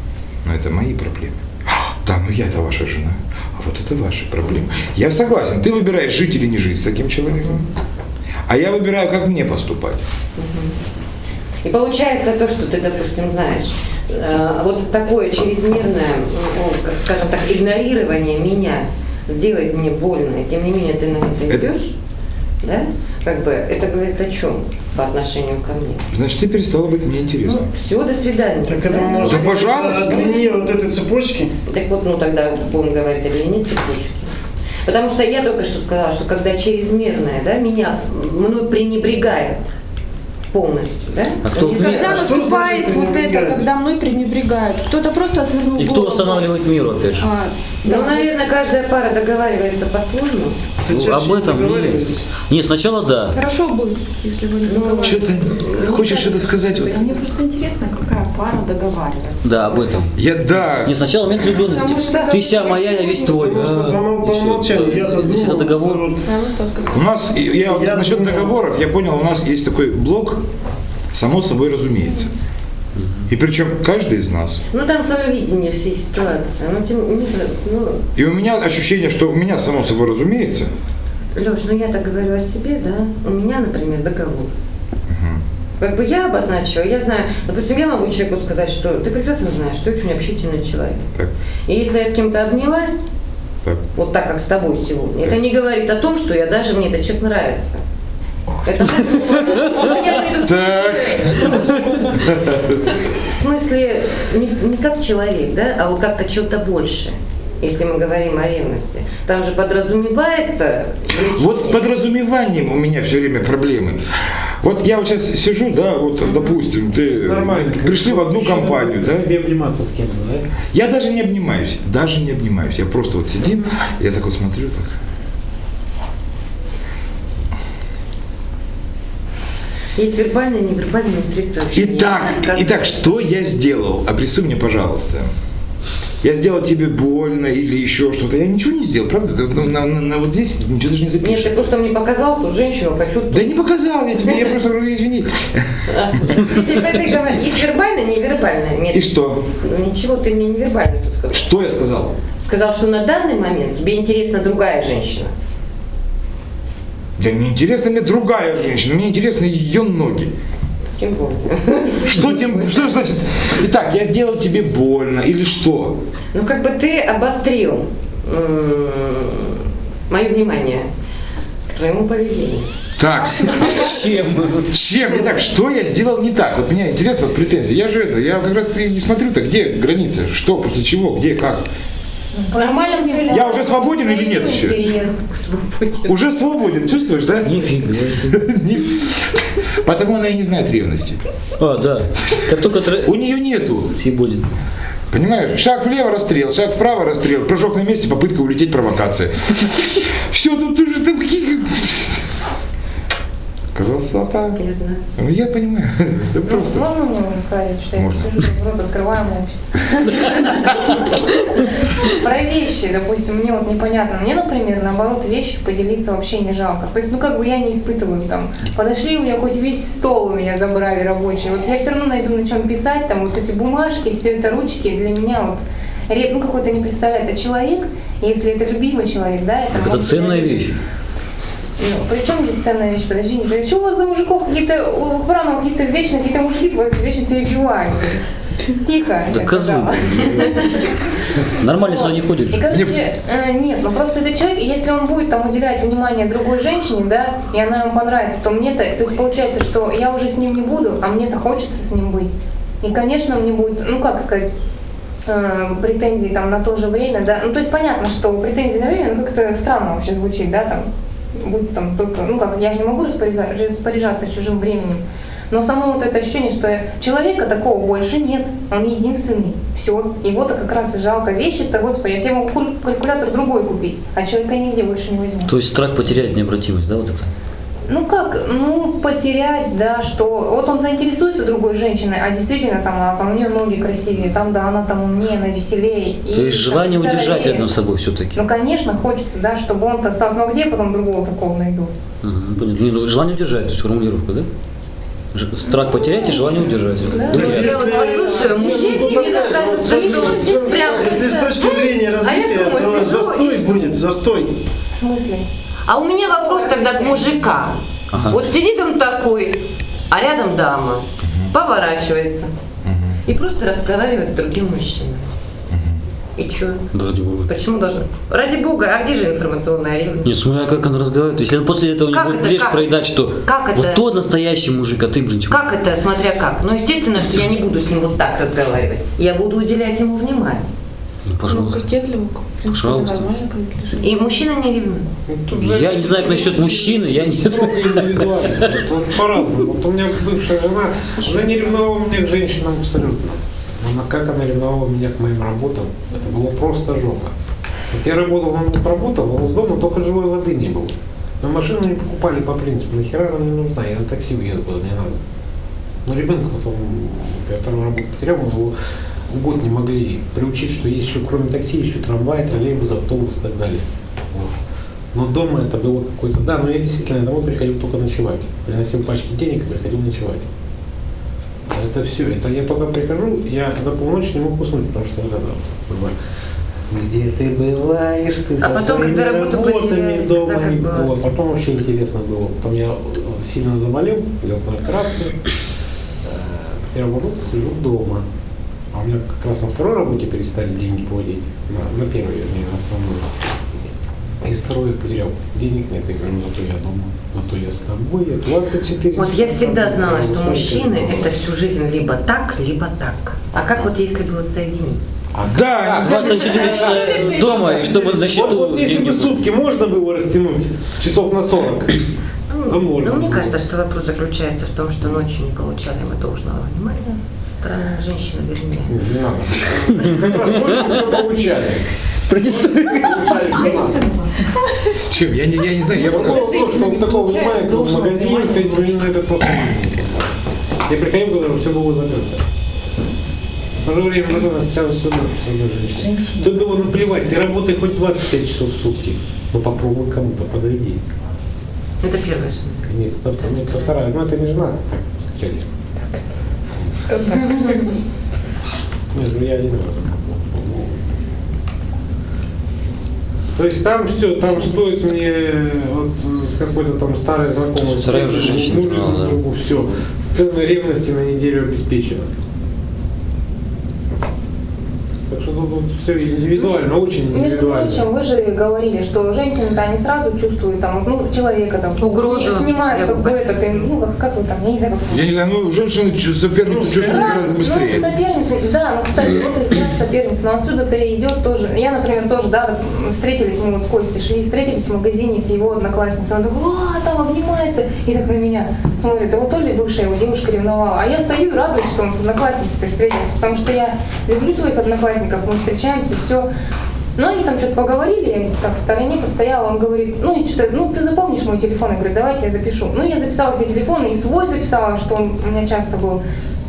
Но это мои проблемы. «А, Да, но я это ваша жена. А вот это ваши проблемы. Я согласен, ты выбираешь жить или не жить с таким человеком. А я выбираю, как мне поступать. И получается то, что ты, допустим, знаешь, э, вот такое чрезмерное, ну, как скажем так, игнорирование меня сделает мне больно, и тем не менее ты на это Это- идешь, да? Как бы это говорит о чем по отношению ко мне? Значит, ты перестала быть мне интересна. Ну, все, до свидания. Так это да? может Да, пожалуйста. длине вот этой цепочки. Так вот, ну тогда будем говорить о длине цепочки. Потому что я только что сказала, что когда чрезмерное, да, меня мною пренебрегают полностью, да? А кто мне- Когда А наступает вот это, когда мной пренебрегают, кто-то просто отвернул И кто голову. устанавливает меру, опять же? А, Ну, да. наверное, каждая пара договаривается по-своему. Ну, об этом не нет. Нет, сначала да. Хорошо бы, если бы не договаривались. Что ты хочешь что-то сказать? Вот? А мне просто интересно, какая пара договаривается. Да, об этом. Я да. Не сначала момент влюбленности. Ты вся моя, я весь твой. Это думал, договор. У нас, я насчет думал- договоров, я понял, у нас есть такой блок, само собой разумеется. И причем каждый из нас. Ну, там свое видение всей ситуации. Ну, тем, не ну, И у меня ощущение, что у меня само собой разумеется. Леш, ну я так говорю о себе, да? У меня, например, договор. Как бы я обозначила, я знаю, допустим, я могу человеку сказать, что ты прекрасно знаешь, что очень общительный человек. Так, И если я с кем-то обнялась, так. вот так, как с тобой сегодня, это не говорит о том, что я даже мне этот человек нравится. Это Так. В смысле, не, как человек, да, а вот как-то что-то больше, если мы говорим о ревности. Там же подразумевается... влечение. Вот с подразумеванием у меня все время проблемы. Вот я вот сейчас сижу, да, вот, допустим, ты Нормально. пришли в одну компанию, да, Тебе обниматься с кем-то, да? я даже не обнимаюсь, даже не обнимаюсь, я просто вот сидим, я так вот смотрю, так. Есть вербальные и невербальные средства. общения. Итак, итак, что я сделал? Обрисуй мне, пожалуйста. Я сделал тебе больно или еще что-то. Я ничего не сделал, правда? Да, ну, На, на- на вот здесь ничего даже не Нет, ты запишешь. просто мне показал ту женщину, хочу ту. Да не показал я тебе, я просто говорю, извини. Ты есть вербальное невербальное. И что? Ну ничего, ты мне невербально тут сказал. Что я сказал? Сказал, что на данный момент тебе интересна другая женщина. Да не интересна мне другая женщина, мне интересны ее ноги. Тем более. Что, тем, что значит? Итак, я сделал тебе больно или что? Ну, как бы ты обострил мое внимание к твоему поведению. Так, чем? Чем? Итак, что я сделал не так? Вот меня интересно, вот претензии. Я же это, я как раз и не смотрю-то, где границы, что, после чего, где, как. Нормально Я уже свободен или нет еще? Свободен. Уже свободен, чувствуешь, да? Нифига себе. Потому она и не знает ревности. А, да. Как только. У нее нету. Свободен. Понимаешь? Шаг влево расстрел, шаг вправо расстрел, прыжок на месте, попытка улететь, провокация. Все, тут уже там какие... Красота. Я знаю. Ну, я понимаю. Это Ну, просто. можно мне уже сказать, что я Можно. сижу, рот открываю молча? Про вещи, допустим, мне вот непонятно. Мне, например, наоборот, вещи поделиться вообще не жалко. То есть, ну, как бы я не испытываю там, подошли, у меня хоть весь стол у меня забрали рабочий. Вот я все равно найду на чем писать, там вот эти бумажки, все это ручки, для меня вот ну, какой-то не представляет. Это человек, если это любимый человек, да, это Так это ценная быть- вещь. Ну, при чем здесь ценная вещь? Подожди, не говорю, что у вас за мужиков какие-то, у какие-то вечно, какие-то мужики вас вечно перебивают. Тихо, Да сказала. Нормально сюда не ходишь. И, короче, э, нет, ну просто этот человек, если он будет там уделять внимание другой женщине, да, и она ему понравится, то мне-то, то есть получается, что я уже с ним не буду, а мне-то хочется с ним быть. И, конечно, мне будет, ну как сказать, э, претензии там на то же время, да, ну то есть понятно, что претензии на время, ну как-то странно вообще звучит, да, там, будь там только, ну как, я же не могу распоряжа- распоряжаться чужим временем, но само вот это ощущение, что человека такого больше нет, он единственный, все, его-то как раз и жалко вещи-то, господи, я себе могу каль- калькулятор другой купить, а человека нигде больше не возьму. То есть страх потерять необратимость, да, вот это? Ну как, ну потерять, да, что вот он заинтересуется другой женщиной, а действительно там, а, там у нее ноги красивее, там да, она там умнее, она веселее. и То есть там желание удержать здоровее. рядом с собой все-таки. Ну конечно, хочется, да, чтобы он-то остался, ну а где я потом другого такого найду? Не, ну, желание удержать, то есть формулировка, да? Страх потерять и желание удержать. Да. Потерять. Я вот послушаю, мужчине иногда кажется, что здесь прям... Если с точки зрения А развития, думаю, то сижу застой и- будет, застой. В смысле? А у меня вопрос тогда к мужика. Ага. Вот сидит он такой, а рядом дама, поворачивается и просто разговаривает с другим мужчиной. И что? Да, ради бога. Почему должен? Ради бога, а где же информационная ревность? Нет, смотря как он разговаривает. Если он после этого не Как будет это, лишь как? проедать, что Как вот это? тот настоящий мужик, а ты, блин, чего? Как это, смотря как? Ну, естественно, что я не буду с ним вот так разговаривать. Я буду уделять ему внимание. Ну, Ну, пожалуйста. кокетливо, в принципе, Пожалуйста. нормально, И мужчина не ревнует. Я не знаю, как насчет мужчины, я не. Вот по-разному. Вот у меня бывшая жена, она не ревновала меня к женщинам абсолютно. Она, как она ревновала меня к моим работам, это было просто жопа. Вот я работал, он работал, а у нас дома только живой воды не было. Но машину не покупали по принципу, нахера она мне нужна, я на такси уеду, куда мне надо. Но ребенка потом, я вторую работу потерял, его год не могли приучить, что есть еще кроме такси, еще трамвай, троллейбус, автобус и так далее. Вот. Но дома это было какое-то... Да, но я действительно домой приходил только ночевать. Приносил пачки денег и приходил ночевать. Это все. Это я только прихожу, я до полуночи не мог уснуть, потому что вот это бывает. Где ты бываешь, ты А потом, когда работу потеряли, дома тогда как было? было. Потом вообще интересно было. Потом я э, сильно заболел, лег на операцию, э, потерял работу, сижу дома. А у меня как раз на второй работе перестали деньги платить, на, на первой, вернее, на основной. И второй я потерял. Денег нет, я говорю, «Ну, зато я дома, зато я с тобой, я 24 Вот я всегда знала, что мужчины это всю жизнь либо так, либо так. А как вот если бы вот соединить? Да, 24 часа дома, и чтобы на Вот, счету вот если деньги бы были. сутки можно было растянуть, часов на 40, то можно. Ну, мне кажется, что вопрос заключается в том, что ночью не получали мы должного внимания со стороны женщины, вернее. Не, надо. С чем? Я не, я не знаю, я Ну, пока... просто вот такого внимания, в магазине, сказать, блин, это просто Я приходил, когда все было закрыто. В то же время с одной с одной женщиной. Тут было наплевать, ты работай хоть 25 часов в сутки. Ну попробуй кому-то подойди. Это первая жена. Нет, это, нет, это вторая. Ну это не жена, так встречались. Нет, ну я не. То есть там все, там стоит мне вот с какой-то там старой знакомой. Вторая уже женщина все. Сцена ревности на неделю обеспечена. Так что тут все индивидуально, очень Между индивидуально. прочим, вы же говорили, что женщины-то они сразу чувствуют там, ну, человека там, Угрозу. сни- снимают Я как бы бы это, ты, ну, как, как вы там, я не знаю, как Я не знаю, ну, женщины соперницу чувствуют гораздо Ну, быстрее. соперница, да, ну, кстати, вот это я соперница, но отсюда-то идет тоже. Я, например, тоже, да, встретились мы вот с Костей, шли, встретились в магазине с его одноклассницей, он такой, а, там обнимается, и так на меня смотрит, а вот то ли бывшая его девушка ревновала, а я стою и радуюсь, что он с одноклассницей встретился, потому что я люблю своих одноклассников, мы встречаемся, все. Ну, они там что-то поговорили, я так в стороне постояла, он говорит, ну, и что, ну, ты запомнишь мой телефон? Я говорю, давайте я запишу. Ну, я записала все телефоны, и свой записала, что он у меня часто был.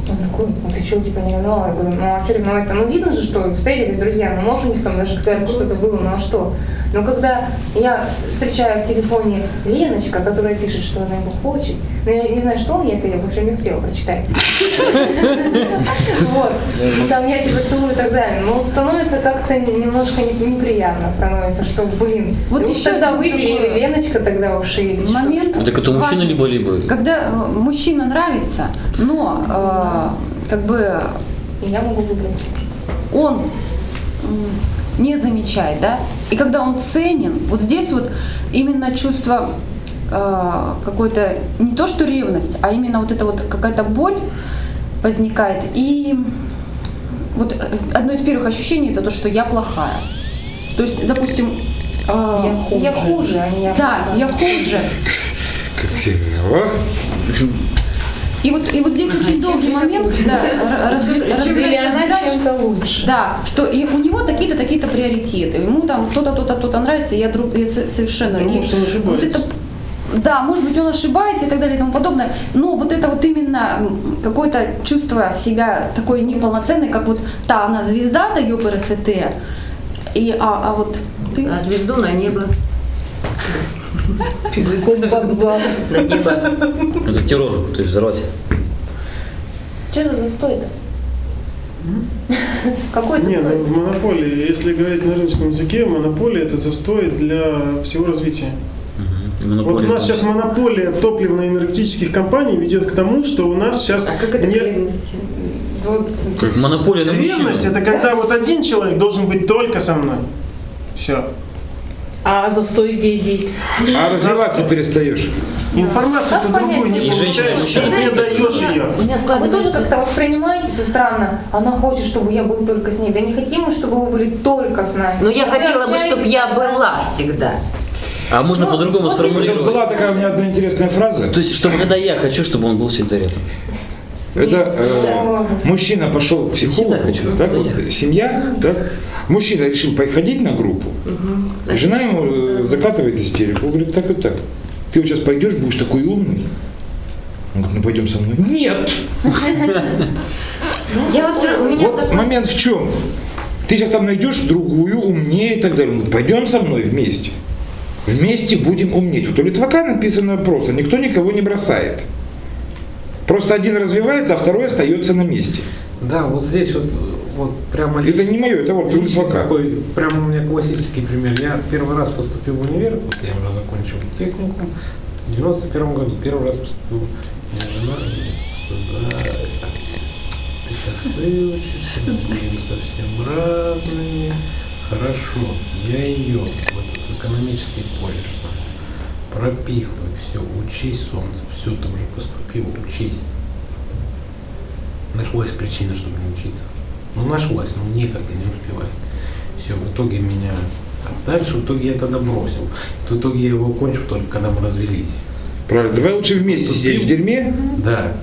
Он такой, ну ты что, типа не ревновала? Я говорю, ну а что ревновать-то? Ну видно же, что встретились друзья, ну может у них там даже какая-то что-то было, ну а что? Но когда я встречаю в телефоне Леночка, которая пишет, что она его хочет, но я не знаю, что он ей это, я вообще не успела прочитать. Вот. Ну, Там я тебя целую и так далее. Но становится как-то немножко не- неприятно становится, что, блин, Вот ну, еще тогда один вы такой или Леночка тогда уши или что. Момент. Так это мужчина либо-либо. Когда э, мужчина нравится, но э, как бы я могу выбрать. он не замечает, да, и когда он ценен, вот здесь вот именно чувство э, какой-то не то что ревность, а именно вот эта вот какая-то боль возникает и вот одно из первых ощущений это то, что я плохая. То есть, допустим, э, Я хуже, а не я да, я хуже. Как сильно, а? И вот, и вот здесь очень долгий момент, да, чем-то лучше. да, что и у него такие-то, такие-то приоритеты. Ему там то-то, то-то, то-то нравится, я, друг, я со- совершенно... И может, он вот ошибается. это, да, может быть, он ошибается и так далее и тому подобное, но вот это вот именно какое-то чувство себя такой неполноценной, как вот та она звезда-то ЮПРСТ, и, а, а вот ты... А звезду на небо. На небо. Это террор, то есть взорвать. Что за застой-то? Какой Не, ну застой? в монополии, если говорить на рыночном языке, монополия это застой для всего развития. Вот у нас сейчас монополия топливно-энергетических компаний ведет к тому, что у нас сейчас А как это не- к ревности? Вот, Как монополия на мужчину. Ревность это когда вот один человек должен быть только со мной. Все. А застой где здесь? А развиваться перестаешь. Информацию ты другую не получаешь, ты не даешь ее. У меня вы тоже как-то воспринимаете все странно? Она хочет, чтобы я был только с ней. Да не хотим мы, чтобы вы были только с нами. Но я хотела бы, чтобы я была всегда. А можно Ну, по-другому сформулировать. Была такая у меня одна интересная фраза. То есть, чтобы когда я хочу, чтобы он был всегда рядом. Это э, мужчина пошел к психологу, хочу. так вот, семья, так? Мужчина решил походить на группу, и жена ему э, закатывает истерику, говорит, так и так. Ты вот сейчас пойдешь, будешь такой умный. Он говорит, ну пойдем со мной. Нет! Вот момент в чем? Ты сейчас там найдешь другую, умнее и так далее. Он говорит, пойдем со мной вместе. Вместе будем умнеть. Вот у Литвака написано просто, никто никого не бросает. Просто один развивается, а второй остается на месте. Да, вот здесь вот, вот прямо Это не мое, это вот Литвака. такой, прямо у меня классический пример. Я первый раз поступил в универ, вот я уже закончил техникум, в 91 году первый раз поступил. Меня жена говорит, «Зайка, ты сейчас выучишься, будем совсем разными. Хорошо, я ее в этот экономический колледж пропихиваю, все, учись, солнце, все, ты уже поступил, учись. Нашлась причина, чтобы не учиться. Ну, нашлась, но некогда, не успевай. Все, в итоге меня... А дальше в итоге я тогда бросил. В итоге я его кончил только когда мы развелись. Правильно. Давай лучше вместе сидеть в дерьме. Да.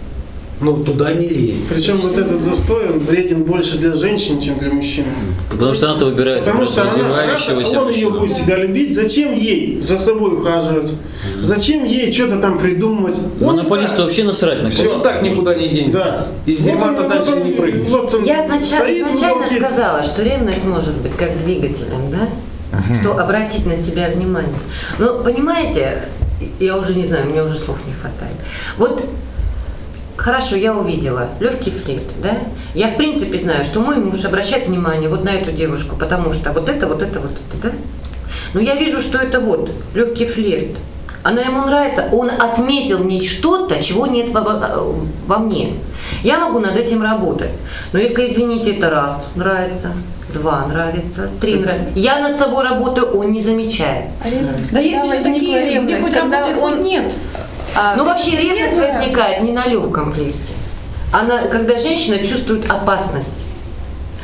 Ну, туда не лезь. Причем вот этот застой, он вреден больше для женщин, чем для мужчин. Потому что она-то выбирает Потому просто что она, развивающегося он ее будет всегда любить. Зачем ей за собой ухаживать? Зачем ей что-то там придумывать? Он Монополисту да. вообще насрать на Все так никуда не денется. Да. Из Вот он- дальше не прыгнешь. вот он Я изначально, изначально сказала, что ревность может быть как двигателем, да? Что обратить на себя внимание. Но понимаете, я уже не знаю, мне уже слов не хватает. Вот Хорошо, я увидела легкий флирт, да? Я в принципе знаю, что мой муж обращает внимание вот на эту девушку, потому что вот это, вот это, вот это, да? Но я вижу, что это вот легкий флирт. Она ему нравится, он отметил мне что-то, чего нет во, во мне. Я могу над этим работать. Но если, извините, это раз нравится, два нравится, три нравится. Я над собой работаю, он не замечает. Да есть еще такие, где хоть работает, хоть нет. А Ну вообще ревность возникает не на легком лифте. Она, когда женщина чувствует опасность.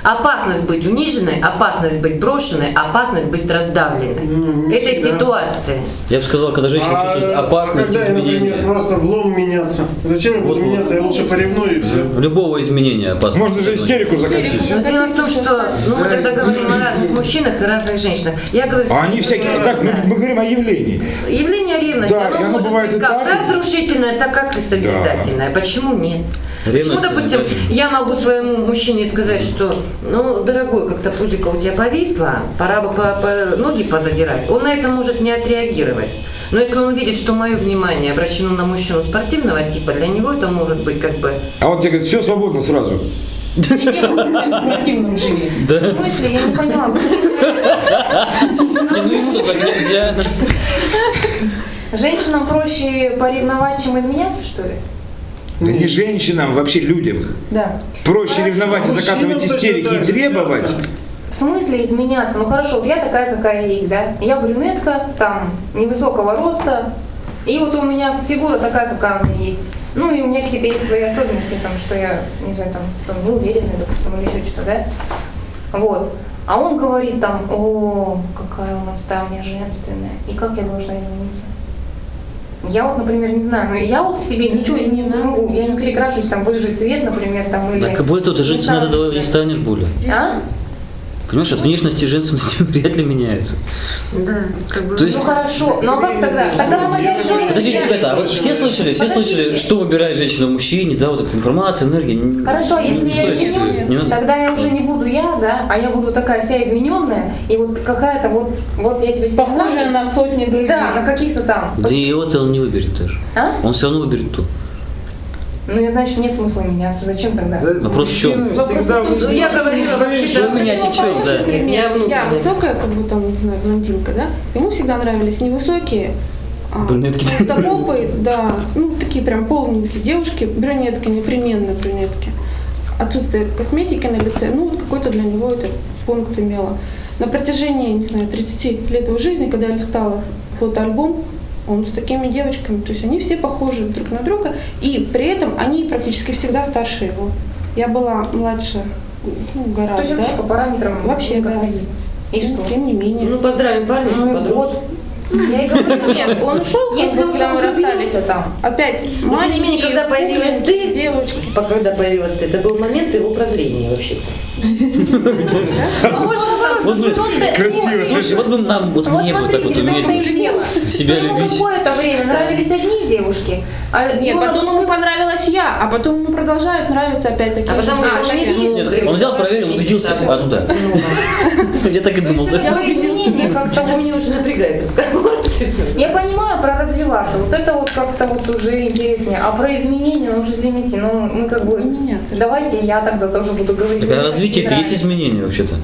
Опасность быть униженной, опасность быть брошенной, опасность быть раздавленной. Ну, не Этой всегда. ситуации. Я бы сказал, когда женщина чувствует А опасность когда изменения. просто в лом меняться. Зачем я буду Вот-вот. меняться? Я лучше поревную и все. Любого изменения опасность. Можно же истерику закатить. Но дело в том, что ну, мы тогда говорим о разных мужчинах и разных женщинах. Я говорю, что А они всякие... Так, мы, мы говорим о явлении. Явление ревности, Да, оно оно может бывает быть и как так, и- разрушительное, так как и созидательное. Почему нет? Ревность Почему, допустим, я могу своему мужчине сказать, что, ну, дорогой, как-то пузико у тебя повисло, пора бы по, по- ноги позадирать. Он на это может не отреагировать. Но если он видит, что мое внимание обращено на мужчину спортивного типа, для него это может быть как бы... А вот тебе говорят, все свободно сразу. Да. В смысле, я не поняла. Не, ну ему так нельзя. Женщинам проще поревновать, чем изменяться, что ли? Да не женщинам, вообще людям. Да. Проще ревновать и закатывать истерики и требовать. В смысле изменяться? Ну хорошо, вот я такая, какая есть, да? Я брюнетка, там, невысокого роста, и вот у меня фигура такая, какая у меня есть. Ну и у меня какие-то есть свои особенности, там, что я, не знаю, там, там неуверенная, допустим, или еще что-то, да? Вот. А он говорит там, о, какая у нас Таня женственная, и как я должна измениться? Я вот, например, не знаю, но я вот в себе ничего изменить не могу. Я не перекрашусь там в рыжий цвет, например, там, или... Так знаю, этого что не я. станешь более. А? Понимаешь, от внешности женственности вряд ли меняется. Да, как бы... То есть Ну хорошо, но как тогда? Тогда мы решили. Подождите, ребята, а вы все слышали, все слышали, Подождите. что выбирает женщина в мужчине, да, вот эта информация, энергия? не- Хорошо, не если я изменюсь, тогда я уже не буду я, да, а я буду такая вся измененная, и вот какая-то вот, вот я тебе теперь Похожая на сотни других. Да, на каких-то там. Да и вот он не выберет тоже. А? Он все равно выберет ту. Ну, и значит, нет смысла меняться. Зачем тогда? Вопрос в чем? Ну, я говорила вообще, Что менять и что, да. Я Пример. Я высокая, как бы там, не знаю, блондинка, да? Ему всегда нравились невысокие, а, Брюнетки. толстопопые, да, ну такие прям полненькие девушки, брюнетки, непременно брюнетки. Отсутствие косметики на лице, ну вот какой-то для него это пункт имело. На протяжении, не знаю, 30 лет его жизни, когда я листала фотоальбом, он с такими девочками, то есть они все похожи друг на друга, и при этом они практически всегда старше его. Я была младше, ну, То гораздо. есть вообще по параметрам Вообще, да. И Ну, что? Тем не менее. Ну, поздравим парня, что Ну, вот. Я и говорю, Нет, он ушел, если когда мы расстались. там. Опять Но, тем не менее, когда появилась ты, девочки. Когда появилась ты, это был момент его прозрения вообще-то. Вот бы, Красиво, слушай, вот бы нам, вот Вот мне бы так вот уметь себя любить. какое-то время нравились одни девушки, а Нет, потом ему понравилась я, а потом ему продолжают нравиться опять такие А потом же. Он взял, проверил, убедился. А, ну да. Я так и думал, Я да? про изменения как-то меня уже напрягает разговор. Я понимаю про развиваться, вот это вот как-то вот уже интереснее. А про изменения, ну уже извините, ну мы как бы... Давайте я тогда тоже буду говорить. Так развитие это есть изменения вообще-то.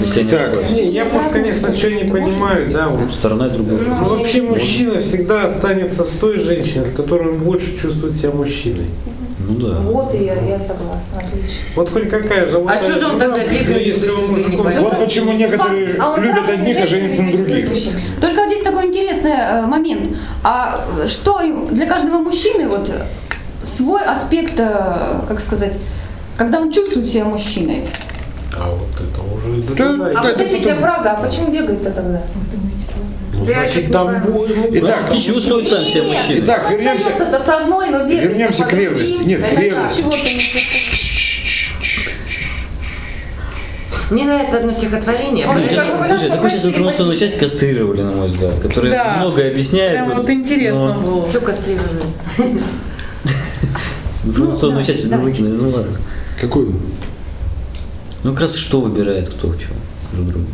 Если я не Так. Не, я вот, конечно, ничего не понимаю, да, вот. Сторона другая. Ну, Но вообще мужчина всегда останется с той женщиной, с которой он больше чувствует себя мужчиной. Ну да. Вот и я, я согласна, отлично. Вот хоть какая золотая А чё же он тогда бегает, если он ты не мужиком поймешь? Вот почему некоторые А любят одних, а женятся на других. Только здесь такой интересный э, момент. А что для каждого мужчины вот свой аспект, э, как сказать, когда он чувствует себя мужчиной? А вот это уже Да, другая. А подождите, правда, а почему бегает-то тогда? Ну, значит, там будет... ну, Итак, Не чувствует там себя мужчина. Итак, вернемся, Остается-то с одной, но бегает. вернемся по к ревности. Нет, к Это ревности. Мне нравится одно стихотворение. Бы слушай, такую сейчас информационную часть кастрировали, на мой взгляд, которая Да. многое объясняет. Прям вот, вот интересно но было. Что кастрированный? Информационную часть это выкинули, ну ладно. Какую? Ну как раз что выбирает кто чего друг друга.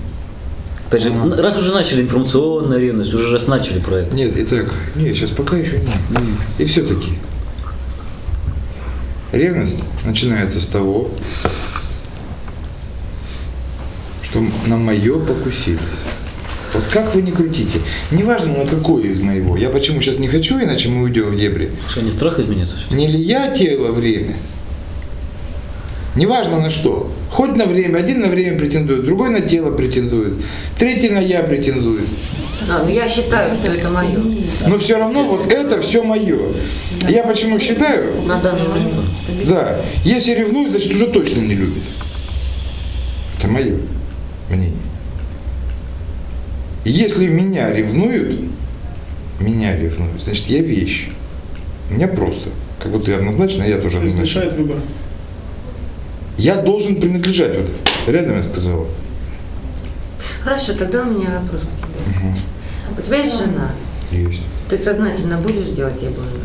Опять же, Ага. раз уже начали информационная ревность, уже раз начали про это. Нет, итак, нет, сейчас пока еще нет. И все-таки ревность начинается с того, что на мое покусились. Вот как вы не крутите, неважно на какое из моего. Я почему сейчас не хочу, иначе мы уйдем в дебри. Что, не страх изменится все? Не ли я тело время? Неважно на что. Хоть на время, один на время претендует, другой на тело претендует, третий на я претендует. А, ну я считаю, что это мое. Но все равно вот это все мое. Я почему считаю, На данный момент. да, если ревнует, значит уже точно не любит. Это мое мнение. Если меня ревнуют, меня ревнуют, значит я вещь. У меня просто. Как вот ты однозначно, я тоже То есть однозначно. мешает выбор. Я должен принадлежать. Вот рядом я сказала. Хорошо, тогда у меня вопрос к тебе. У тебя есть жена. Есть. Ты сознательно будешь делать ей больно?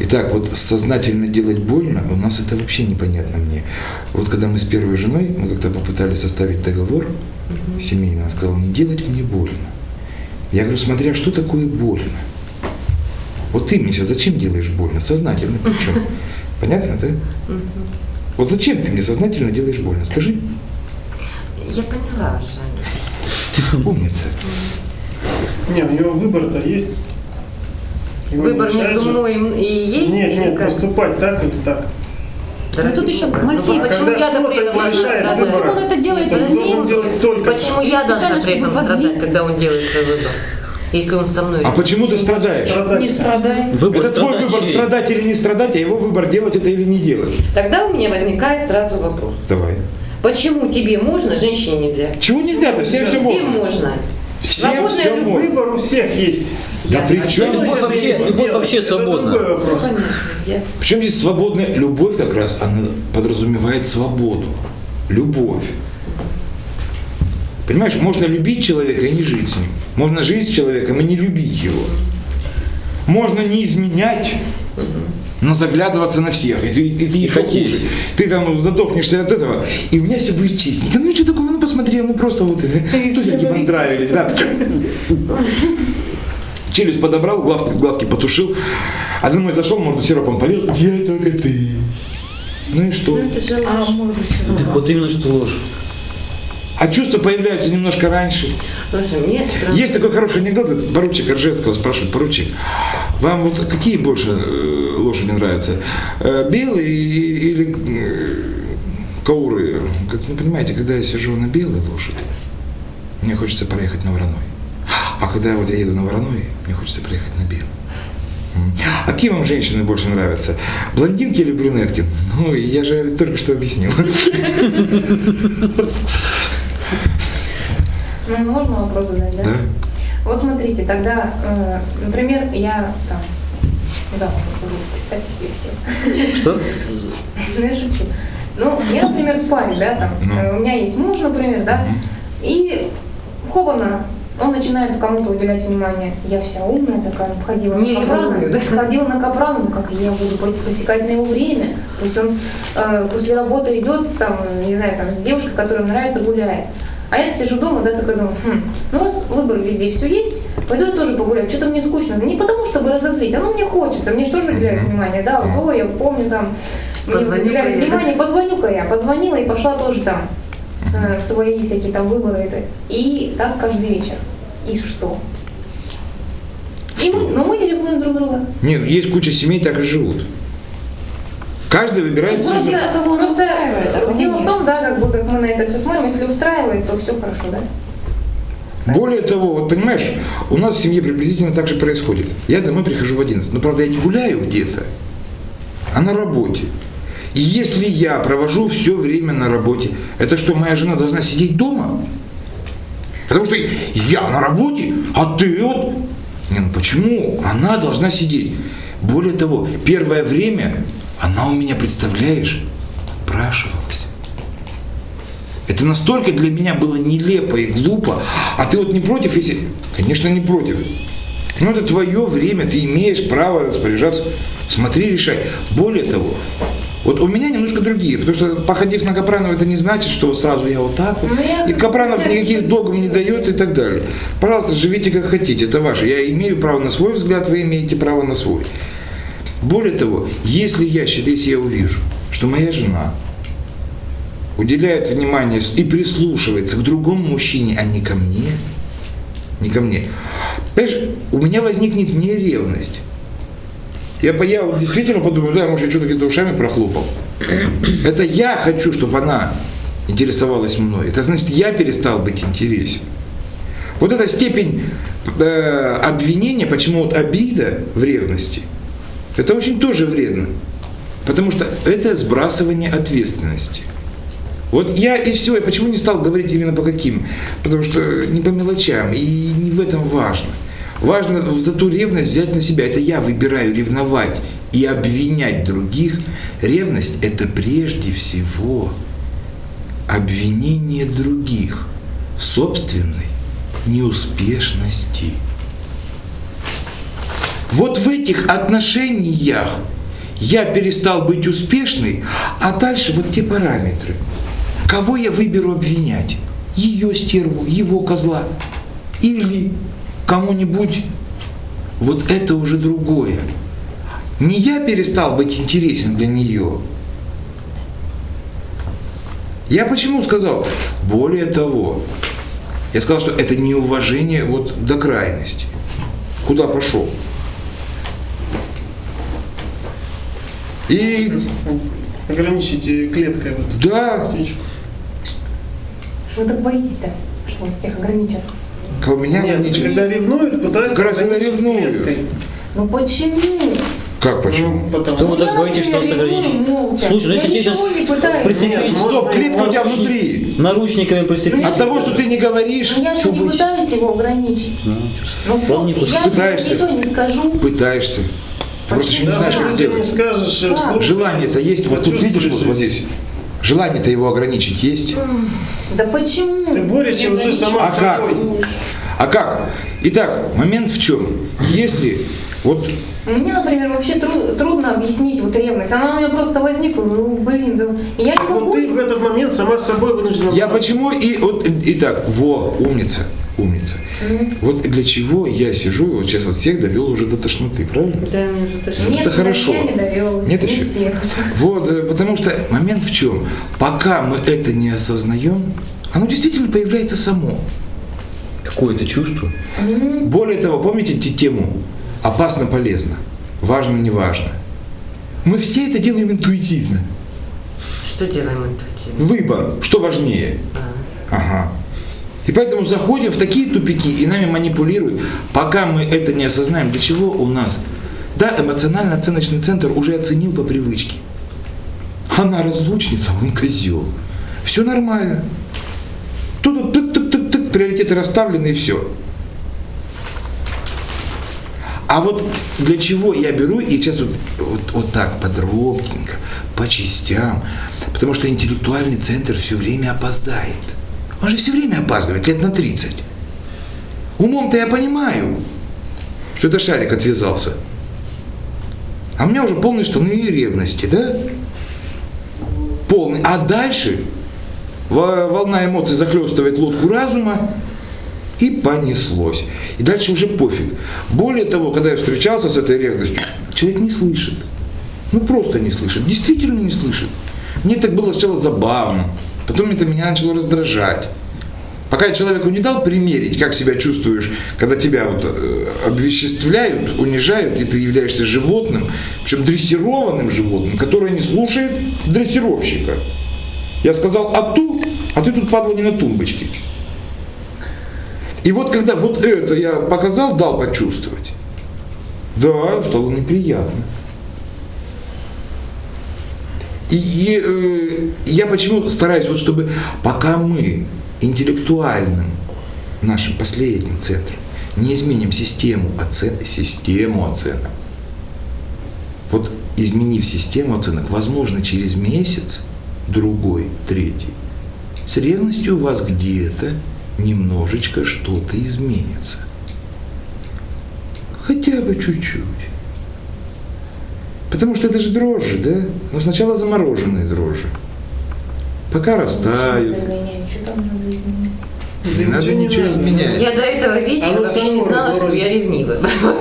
Итак, вот сознательно делать больно, у нас это вообще непонятно мне. Вот когда мы с первой женой, мы как-то попытались составить договор семейный, она сказала, не делать мне больно. Я говорю, смотря что такое больно. Вот ты мне сейчас зачем делаешь больно? Сознательно, причем. Понятно, да? Вот зачем ты мне сознательно делаешь больно? Скажи. Я поняла, Жанна. Умница. Не, у него выбор-то есть. Его не Выбор между мной и ей? Нет, нет, как? поступать так или так. Ну, тут еще мотив. Ну, почему Когда я-то при этом выбор. Допустим, он это делает из мести. Почему я должна при этом страдать, когда он делает свой выбор? Если он со мной. А почему ты страдаешь? Страдать. Не страдай. Выбор Это твой выбор, чей? страдать или не страдать, а его выбор делать это или не делать. Тогда у меня возникает сразу вопрос. Давай. Почему тебе можно, женщине нельзя? Чего нельзя-то? Всем все Всем можно. можно. Всем Свободная все любовь. можно. Выбор у всех есть. Да при чем? Любовь вообще- любовь вообще это свободна. другой вопрос. Понятно. Я- Причем здесь свободная любовь как раз, она подразумевает свободу. Любовь. Понимаешь, можно любить человека и не жить с ним. Можно жить с человеком и не любить его. Можно не изменять, но заглядываться на всех. И, ты- и ты еще хотеть. Ты там задохнешься от этого, и у меня все будет честненько. Ну что такое, ну посмотрел, ну просто вот э, туфельки понравились, да. Челюсть подобрал, глазки, глазки потушил. Один мой зашел, морду сиропом полил. Я только ты. Ну и что? Так вот именно что ложь. А чувства появляются немножко раньше. Прям- Есть такой хороший анекдот, поручик Ржевского спрашивает, поручик, вам вот какие больше э, лошади нравятся? Э, Белые или э, кауры? Как вы понимаете, когда я сижу на белой лошади, мне хочется проехать на вороной. А когда вот я еду на вороной, мне хочется проехать на белой. А какие вам женщины больше нравятся? Блондинки или брюнетки? Ну, я же только что объяснил. Ну, можно вопрос задать, да? Да? Вот смотрите, тогда, э, например, я там замуж выхожу, представьте себе все. Что? Ну, я шучу. Ну, я, например, парень, да, там, Ну. э, у меня есть муж, например, да, и хобана, он начинает кому-то уделять внимание. Я вся умная такая, ходила Не на Капрана, ревную, да? ходила на Капрана, ну, как я буду по- посекать на его время. То есть он э, после работы идет, там, не знаю, там, с девушкой, которая нравится, гуляет. А я сижу дома, да, такая думаю, хм, ну раз выбор везде все есть, пойду я тоже погуляю. Что-то мне скучно. Не потому, чтобы разозлить, оно мне хочется, мне же тоже уделяют внимание, да, вот, ой, я помню там, мне Позвоню-ка уделяют я, внимание, позвоню-ка я, позвонила и пошла тоже там э, в свои всякие там выборы это. И так каждый вечер. И что? И мы, но мы не ревнуем друг друга. Нет, есть куча семей, так и живут. Каждый выбирает Ну, свой я- кого устраивает, а дело в том, да, как бы как мы на это все смотрим, если устраивает, то все хорошо, да? Более того, вот понимаешь, у нас в семье приблизительно так же происходит. Я домой прихожу в 11, но правда я не гуляю где-то, а на работе. И если я провожу все время на работе, это что, моя жена должна сидеть дома? Потому что я на работе, а ты вот... Не, ну почему? Она должна сидеть. Более того, первое время она у меня, представляешь, отпрашивалась. Это настолько для меня было нелепо и глупо. А ты вот не против, если... Конечно, не против. Но это твое время, ты имеешь право распоряжаться. Смотри, решай. Более того, вот у меня немножко другие, потому что походив на Капранова, это не значит, что сразу я вот так вот. Ну, я- И Капранов никаких догм не дает и так далее. Пожалуйста, живите как хотите, это ваше. Я имею право на свой взгляд, вы имеете право на свой. Более того, если я если я увижу, что моя жена уделяет внимание и прислушивается к другому мужчине, а не ко мне, не ко мне, понимаешь, у меня возникнет не ревность. Я, я действительно подумаю, да, может, я что-то где-то ушами прохлопал. Это я хочу, чтобы она интересовалась мной. Это значит, я перестал быть интересен. Вот эта степень э, обвинения, почему вот обида в ревности, это очень тоже вредно. Потому что это сбрасывание ответственности. Вот я и все, я почему не стал говорить именно по каким? Потому что не по мелочам, и не в этом важно. Важно за ту ревность взять на себя. Это я выбираю ревновать и обвинять других. Ревность – это прежде всего обвинение других в собственной неуспешности. Вот в этих отношениях я перестал быть успешной, а дальше вот те параметры. Кого я выберу обвинять? Ее стерву, его козла. Или кому-нибудь. Вот это уже другое. Не я перестал быть интересен для нее. Я почему сказал? Более того, я сказал, что это неуважение вот до крайности. Куда пошел? И... Ограничите клеткой вот. Да. Что вы так боитесь-то, что вас всех ограничат? Кого меня Нет, ограничивают? когда ревнуют, пытаются Как раз я ограничить ревную. клеткой. Ну почему? Как почему? Ну, потому- Что вы так Я, боитесь, что вас ограничить? Слушай, ну если тебе сейчас прицепить Стоп, клетка у тебя внутри. наручниками прицепить. От того, что ты не говоришь, Ну, я же что не быть? пытаюсь его ограничить. Ну, я Пытаешься. ничего не скажу. Пытаешься. Просто еще не знаешь, как сделать. э, Желание-то есть, вот тут видишь, вот, вот здесь. Желание-то его ограничить есть. Да почему? Ты борешься уже сама А с как? собой. А как? Итак, момент в чем? Если вот Мне, например, вообще тру- трудно объяснить вот ревность. Она у меня просто возникла, ну, блин, да. Я не могу... Вот ты в этот момент сама с собой вынуждена... я почему и вот итак, во, умница, умница. Вот для чего я сижу и вот сейчас вот всех довел уже до тошноты, правильно? Да, мне уже тошнит. Нет, это хорошо. Я не довел. Нет не еще? всех. Вот, э, потому что момент в чем? Пока мы это не осознаем, оно действительно появляется само. Какое-то чувство. Более того, помните те- тему «опасно, полезно», «важно, не важно». Мы все это делаем интуитивно. Что делаем интуитивно? Выбор, что важнее. Ага. И поэтому заходим в такие тупики и нами манипулируют, пока мы это не осознаем, для чего у нас. Да, эмоционально-оценочный центр уже оценил по привычке. Она разлучница, он козел. Все нормально. Тут тык тык тык тык приоритеты расставлены и все. А вот для чего я беру и сейчас вот, вот, вот так подробненько, по частям, потому что интеллектуальный центр все время опоздает. Он же все время опаздывает, лет на 30. Умом-то я понимаю, что это шарик отвязался. А у меня уже полные штаны и ревности, да? Полный. А дальше во- волна эмоций захлестывает лодку разума, и понеслось. И дальше уже пофиг. Более того, когда я встречался с этой ревностью, человек не слышит. Ну просто не слышит. Действительно не слышит. Мне так было сначала забавно. Потом это меня начало раздражать. Пока я человеку не дал примерить, как себя чувствуешь, когда тебя вот э, обвеществляют, унижают, и ты являешься животным, причем дрессированным животным, которое не слушает дрессировщика. Я сказал «а ту», а ты тут падла не на тумбочке. И вот когда вот это я показал, дал почувствовать, да, стало неприятно. И, и, э, я почему стараюсь, вот чтобы пока мы интеллектуальным нашим последним центром не изменим систему, оцен... систему оценок, вот изменив систему оценок, возможно, через месяц, другой, третий, с ревностью у вас где-то немножечко что-то изменится. Хотя бы чуть-чуть. Потому что это же дрожжи, да? Но сначала замороженные дрожжи. Пока растают. Не надо Ничего изменять. Я до этого вечера Оно вообще не знала, что я ревнива. Ну,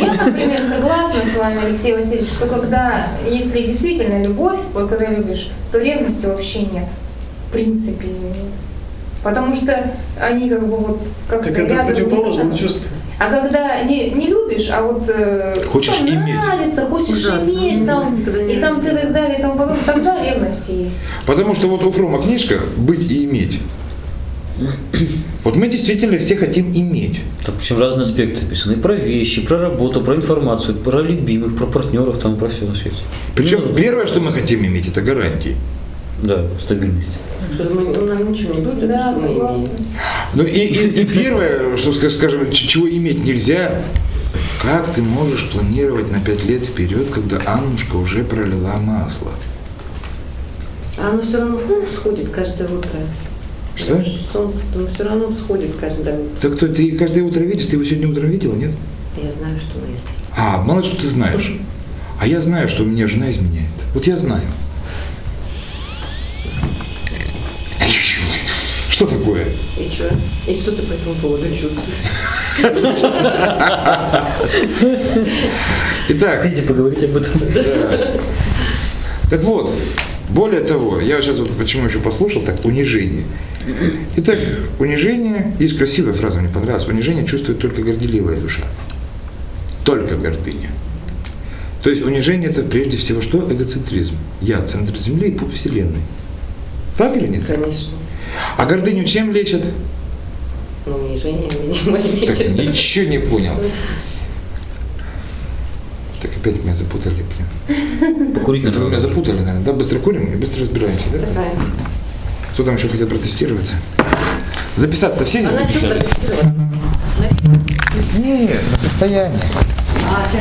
Я, например, согласна с вами, Алексей Васильевич, что когда, если действительно любовь, вот когда любишь, то ревности вообще нет. В принципе ее нет. Потому что они как бы вот как-то Так это противоположное чувство. А когда не, не любишь, а вот э, Хочешь там иметь. нравится, хочешь Ужасно. иметь, там, и там ты так далее, и тому подобное, тогда ревность есть. Потому что вот у Фрома книжка «Быть и иметь». Вот мы действительно все хотим иметь. Там причем разные аспекты описаны. И про вещи, про работу, про информацию, про любимых, про партнеров, там про все на свете. Причем Ну, первое, что мы хотим иметь, это гарантии. Да, стабильность. Что мы, ну, нам ничего не будет, Да, что мы имеем. Ну и, и- и первое, что ска- скажем, чего иметь нельзя, как ты можешь планировать на пять лет вперед, когда Аннушка уже пролила масло? А оно все равно всходит каждое утро. Что? Солнце все равно всходит каждое утро. Так кто ты каждое утро видишь, ты его сегодня утром видела, нет? Я знаю, что мы есть. А, мало что ты знаешь. А я знаю, что у меня жена изменяет. Вот я знаю. Что такое? И что? И что ты по этому поводу чувствуешь? Итак, Хотите поговорить об этом? Да. Так вот, более того, я сейчас вот почему еще послушал, так, унижение. Итак, унижение, есть красивая фраза, мне понравилась, унижение чувствует только горделивая душа. Только гордыня. То есть унижение это прежде всего что? Эгоцентризм. Я центр Земли и пуп Вселенной. Так или нет? Конечно. А гордыню чем лечат? Ну, унижение, видимо, Так лечит. ничего не понял. Так опять меня запутали, блин. Покурить Это вы меня запутали, наверное. Да, быстро курим и быстро разбираемся, да? Давай. Кто там еще хотят протестироваться? Записаться-то все А здесь на что записались? протестировать? Нет, на состояние. А,